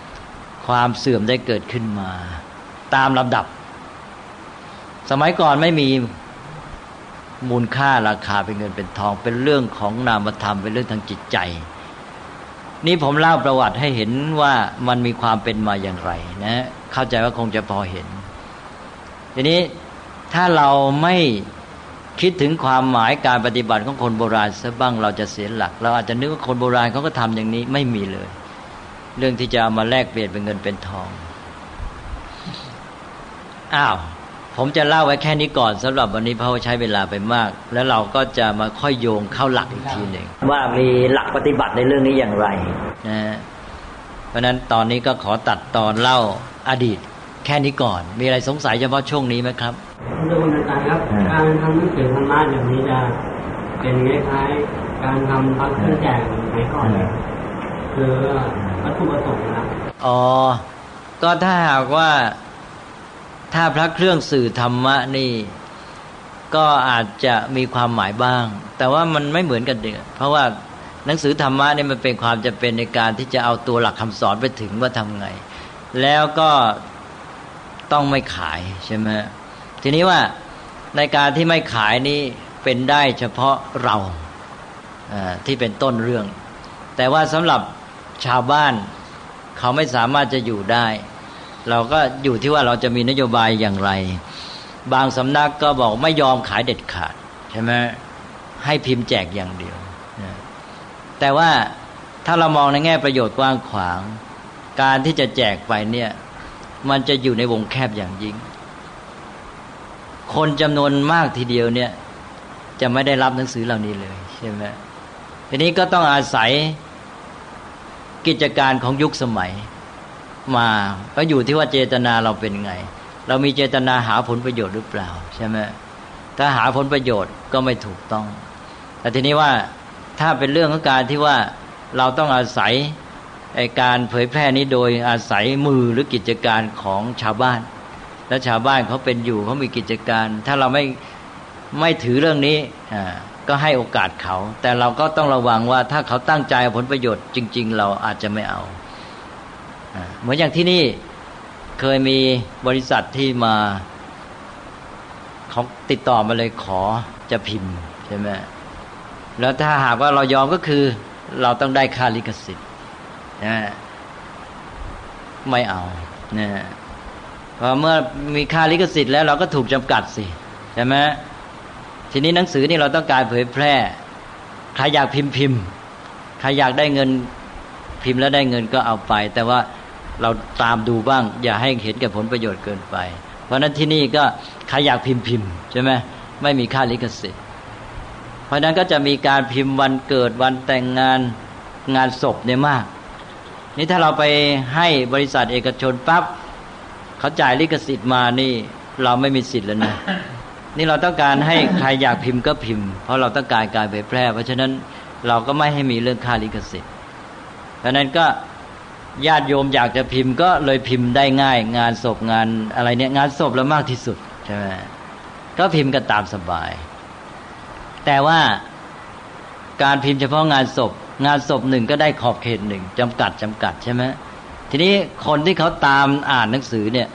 ๆ ความเสื่อมได้เกิดขึ้นมา ตามลำดับ สมัยก่อนไม่มีมูลค่าราคาเป็นเงินเป็นทอง เป็นเรื่องของนามธรรมเป็นเรื่องทางจิตใจ นี่ผมเล่าประวัติให้เห็นว่ามันมีความเป็นมาอย่างไร นะ เข้าใจว่าคงจะพอเห็น ทีนี้ถ้าเราไม่คิดถึงความหมายการปฏิบัติของคนโบราณซะบ้างเราจะเสียหลัก เราอาจจะนึกว่าคนโบราณเขาก็ทำอย่างนี้ไม่มีเลย เรื่องที่จะเอามาแลกเปลี่ยนเป็นเงินเป็นทองอ้าว ผมจะเล่าไว้แค่นี้ก่อนสำหรับวันนี้เพราะว่าใช้เวลาไปมาก แล้วเราก็จะมาค่อยโยงเข้าหลักอีกทีหนึ่งว่ามีหลักปฏิบัติในเรื่องนี้อย่างไรนะเพราะนั้นตอนนี้ก็ขอตัดตอนเล่าอดีตแค่นี้ก่อน มีอะไรสงสัยเฉพาะช่วงนี้ไหมครับดูอาจารย์ครับการทำหนังสือธรรมะอย่างนี้จะเป็นคล้ายๆการทำพักเครื่องแจกในก่อนคือวัตถุประสงค์นะอ๋อก็ถ้าหากว่า ถ้าพระเครื่องสื่อธรรมะนี่ก็อาจจะมีความหมายบ้าง แต่ว่ามันไม่เหมือนกันเด็กเพราะว่าหนังสือธรรมะนี่มันเป็นความจะเป็นในการที่จะเอาตัวหลักคำสอนไปถึงว่าทำไง แล้วก็ต้องไม่ขายใช่ไหมทีนี้ว่าในการที่ไม่ขายนี่เป็นได้เฉพาะเราที่เป็นต้นเรื่อง แต่ว่าสำหรับชาวบ้านเขาไม่สามารถจะอยู่ได้ เราก็อยู่ที่ว่าเราจะมีนโยบายอย่างไร บางสำนักก็บอกไม่ยอมขายเด็ดขาดใช่ไหมให้พิมพ์แจกอย่างเดียว แต่ว่าถ้าเรามองในแง่ประโยชน์กว้างขวาง การที่จะแจกไปเนี่ย มันจะอยู่ในวงแคบอย่างยิ่ง คนจำนวนมากทีเดียวเนี่ย จะไม่ได้รับหนังสือเหล่านี้เลยใช่ไหมทีนี้ก็ต้องอาศัยกิจการของยุคสมัย มาก็อยู่ที่ว่าเจตนาเราเป็นไง เรามีเจตนาหาผลประโยชน์หรือเปล่าใช่ไหมถ้าหาผลประโยชน์ก็ไม่ถูกต้อง แต่ทีนี้ว่าถ้าเป็นเรื่องของการที่ว่าเราต้องอาศัยการเผยแพร่นี้โดยอาศัยมือหรือกิจการของชาวบ้าน และชาวบ้านเขาเป็นอยู่เขามีกิจการ ถ้าเราไม่ไม่ถือเรื่องนี้ก็ให้โอกาสเขา แต่เราก็ต้องระวังว่าถ้าเขาตั้งใจผลประโยชน์จริง ๆ เราอาจจะไม่เอา เหมือนอย่างที่นี่เคยมีบริษัทที่มาเขาติดต่อมาเลยขอจะพิมพ์ใช่ไหมแล้วถ้าหากว่าเรายอมก็คือ เราต้องได้ค่าลิขสิทธิ์นะไม่เอานะพอเมื่อมีค่าลิขสิทธิ์แล้วเราก็ถูกจำกัดสิใช่ไหมทีนี้หนังสือนี่เราต้องการเผยแพร่ใครอยากพิมพ์พิมพ์ใครอยากได้เงินพิมพ์แล้วได้เงินก็เอาไป แต่ว่า เราตามดูบ้าง อย่าให้เห็นแก่ผลประโยชน์เกินไป เพราะนั้นที่นี่ก็ใครอยากพิมพ์พิมพ์ใช่ไหมไม่มีค่าลิขสิทธิ์ เพราะนั้นก็จะมีการพิมพ์วันเกิดวันแต่งงานงานศพเนี่ยมาก นี่ถ้าเราไปให้บริษัทเอกชนปั๊บเขาจ่ายลิขสิทธิ์มานี่ เราไม่มีสิทธิ์แล้วนะนี่เราต้องการให้ใครอยากพิมพ์ก็พิมพ์ เพราะเราต้องการการเผยแพร่ เพราะฉะนั้นเราก็ไม่ให้มีเรื่องค่าลิขสิทธิ์เพราะนั้นก็ ญาติโยมอยากจะพิมพ์ก็เลยพิมพ์ได้ง่าย งานศพงานอะไรเนี่ยงานศพแล้วมากที่สุดใช่ไหมก็พิมพ์กันตามสบาย แต่ว่าการพิมพ์เฉพาะงานศพ งานศพหนึ่งก็ได้ขอบเขตหนึ่งจำกัดจำกัดใช่ไหมทีนี้คนที่เขาตามอ่านหนังสือเนี่ย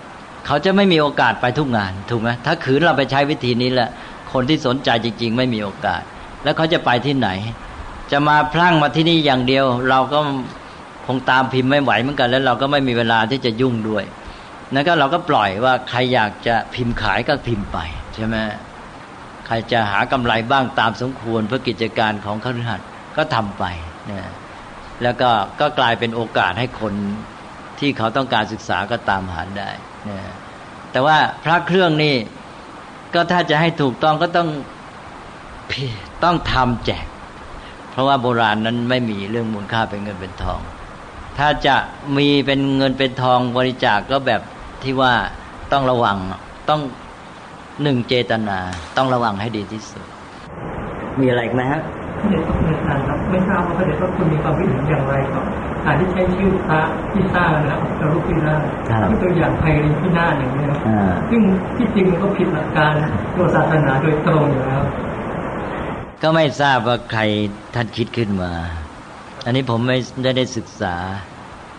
เขาจะไม่มีโอกาสไปทุกงานถูกไหมถ้าขืนเราไปใช้วิธีนี้แหละคนที่สนใจจริง ๆ ไม่มีโอกาส แล้วเขาจะไปที่ไหน จะมาพลั่งมาที่นี่อย่างเดียว เราก็ คงตามพิมพ์ไม่ไหวเหมือนกัน แล้วเราก็ไม่มีเวลาที่จะยุ่งด้วยนั่นก็เราก็ปล่อยว่าใครอยากจะพิมพ์ขายก็พิมพ์ไปใช่ไหมใครจะหากำไรบ้างตามสมควรเพื่อกิจการของขรือหัดก็ทำไปนะแล้วก็ก็กลายเป็นโอกาสให้คนที่เขาต้องการศึกษาก็ตามหาได้นะแต่ว่าพระเครื่องนี่ก็ถ้าจะให้ถูกต้องก็ต้องต้องทำแจก เพราะว่าโบราณนั้นไม่มีเรื่องมูลค่าเป็นเงินเป็นทอง ถ้าจะมีเป็นเงินเป็นทองบริจาคกก็แบบที่ว่าต้องระวังต้องหนึ่งเจตนา ต้องระวังให้ดีที่สุด มีอะไรไหมฮะพระเดชพระคุณอาจารย์ครับไม่ทราบว่าพระเดชพระคุณมีความคิดเห็นอย่างไรกับการที่ใช้ชื่อพระพิซ่านะครับจารุพินาศครับที่ตัวอย่างไพรินพินาศอย่างนี้ยครับอ่าซึ่งที่จริงมันก็ผิดหลักการตัวศาสนาโดยตรงอยู่แล้ว ก็ไม่ทราบว่าใครท่านคิดขึ้นมา อันนี้ผมไม่ได้ได้ศึกษา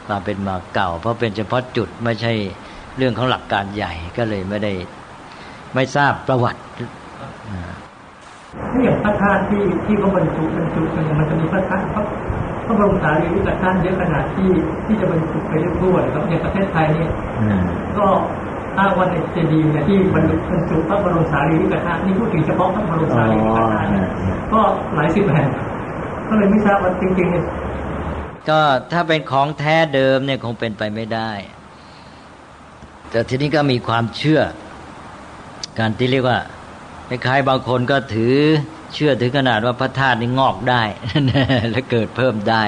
ความเป็นมาเก่า เพราะเป็นเฉพาะจุดไม่ใช่เรื่องของหลักการใหญ่ก็เลยไม่ได้ไม่ทราบประวัติอ่าถ้าอย่างพระธาตุที่ที่เขาบรรจุบรรจุกันเนี่ยมันจะมีพระธาตุพระพระบรมสารีริกธาตุเยอะขนาดที่ที่จะบรรจุไปได้ทั่วเลยครับอย่างประเทศไทยเนี่ยอืมก็อ้างว่าในเจดีย์เนี่ยที่บรรจุบรรจุพระบรมสารีริกธาตุนี่พูดถึงเฉพาะพระบรมสารีริกธาตุเนี่ยก็หลายสิบแห่ง ก็เลยไม่ทราบว่าจริงๆเนี่ยก็ถ้าเป็นของแท้เดิมเนี่ยคงเป็นไปไม่ได้ แต่ทีนี้ก็มีความเชื่อ การที่เรียกว่าคล้ายๆบางคนก็ถือเชื่อถึงขนาดว่าพระธาตุนี่งอกได้ และเกิดเพิ่มได้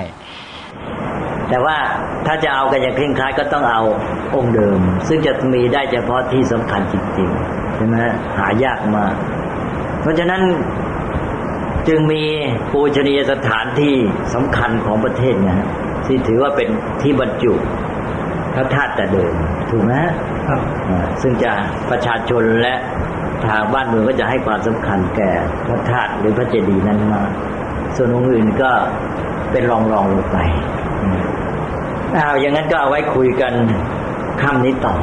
แต่ว่าถ้าจะเอากันอย่างเคร่งครัดก็ต้องเอาองค์เดิม ซึ่งจะมีได้เฉพาะที่สำคัญจริงๆใช่ไหมหายากมาก เพราะฉะนั้น จึงมีปูชนียสถานที่สำคัญของประเทศนะฮะที่ถือว่าเป็นที่บรรจุพระธาตุแต่เดิมถูกไหมครับอ่าซึ่งจะประชาชนและทางบ้านเมืองก็จะให้ความสำคัญแก่พระธาตุหรือพระเจดีย์นั้นมากส่วนองค์อื่นก็เป็นรองรองๆลงไปอืมอ้าวอย่างนั้นก็เอาไว้คุยกันค่ำนี้ต่อ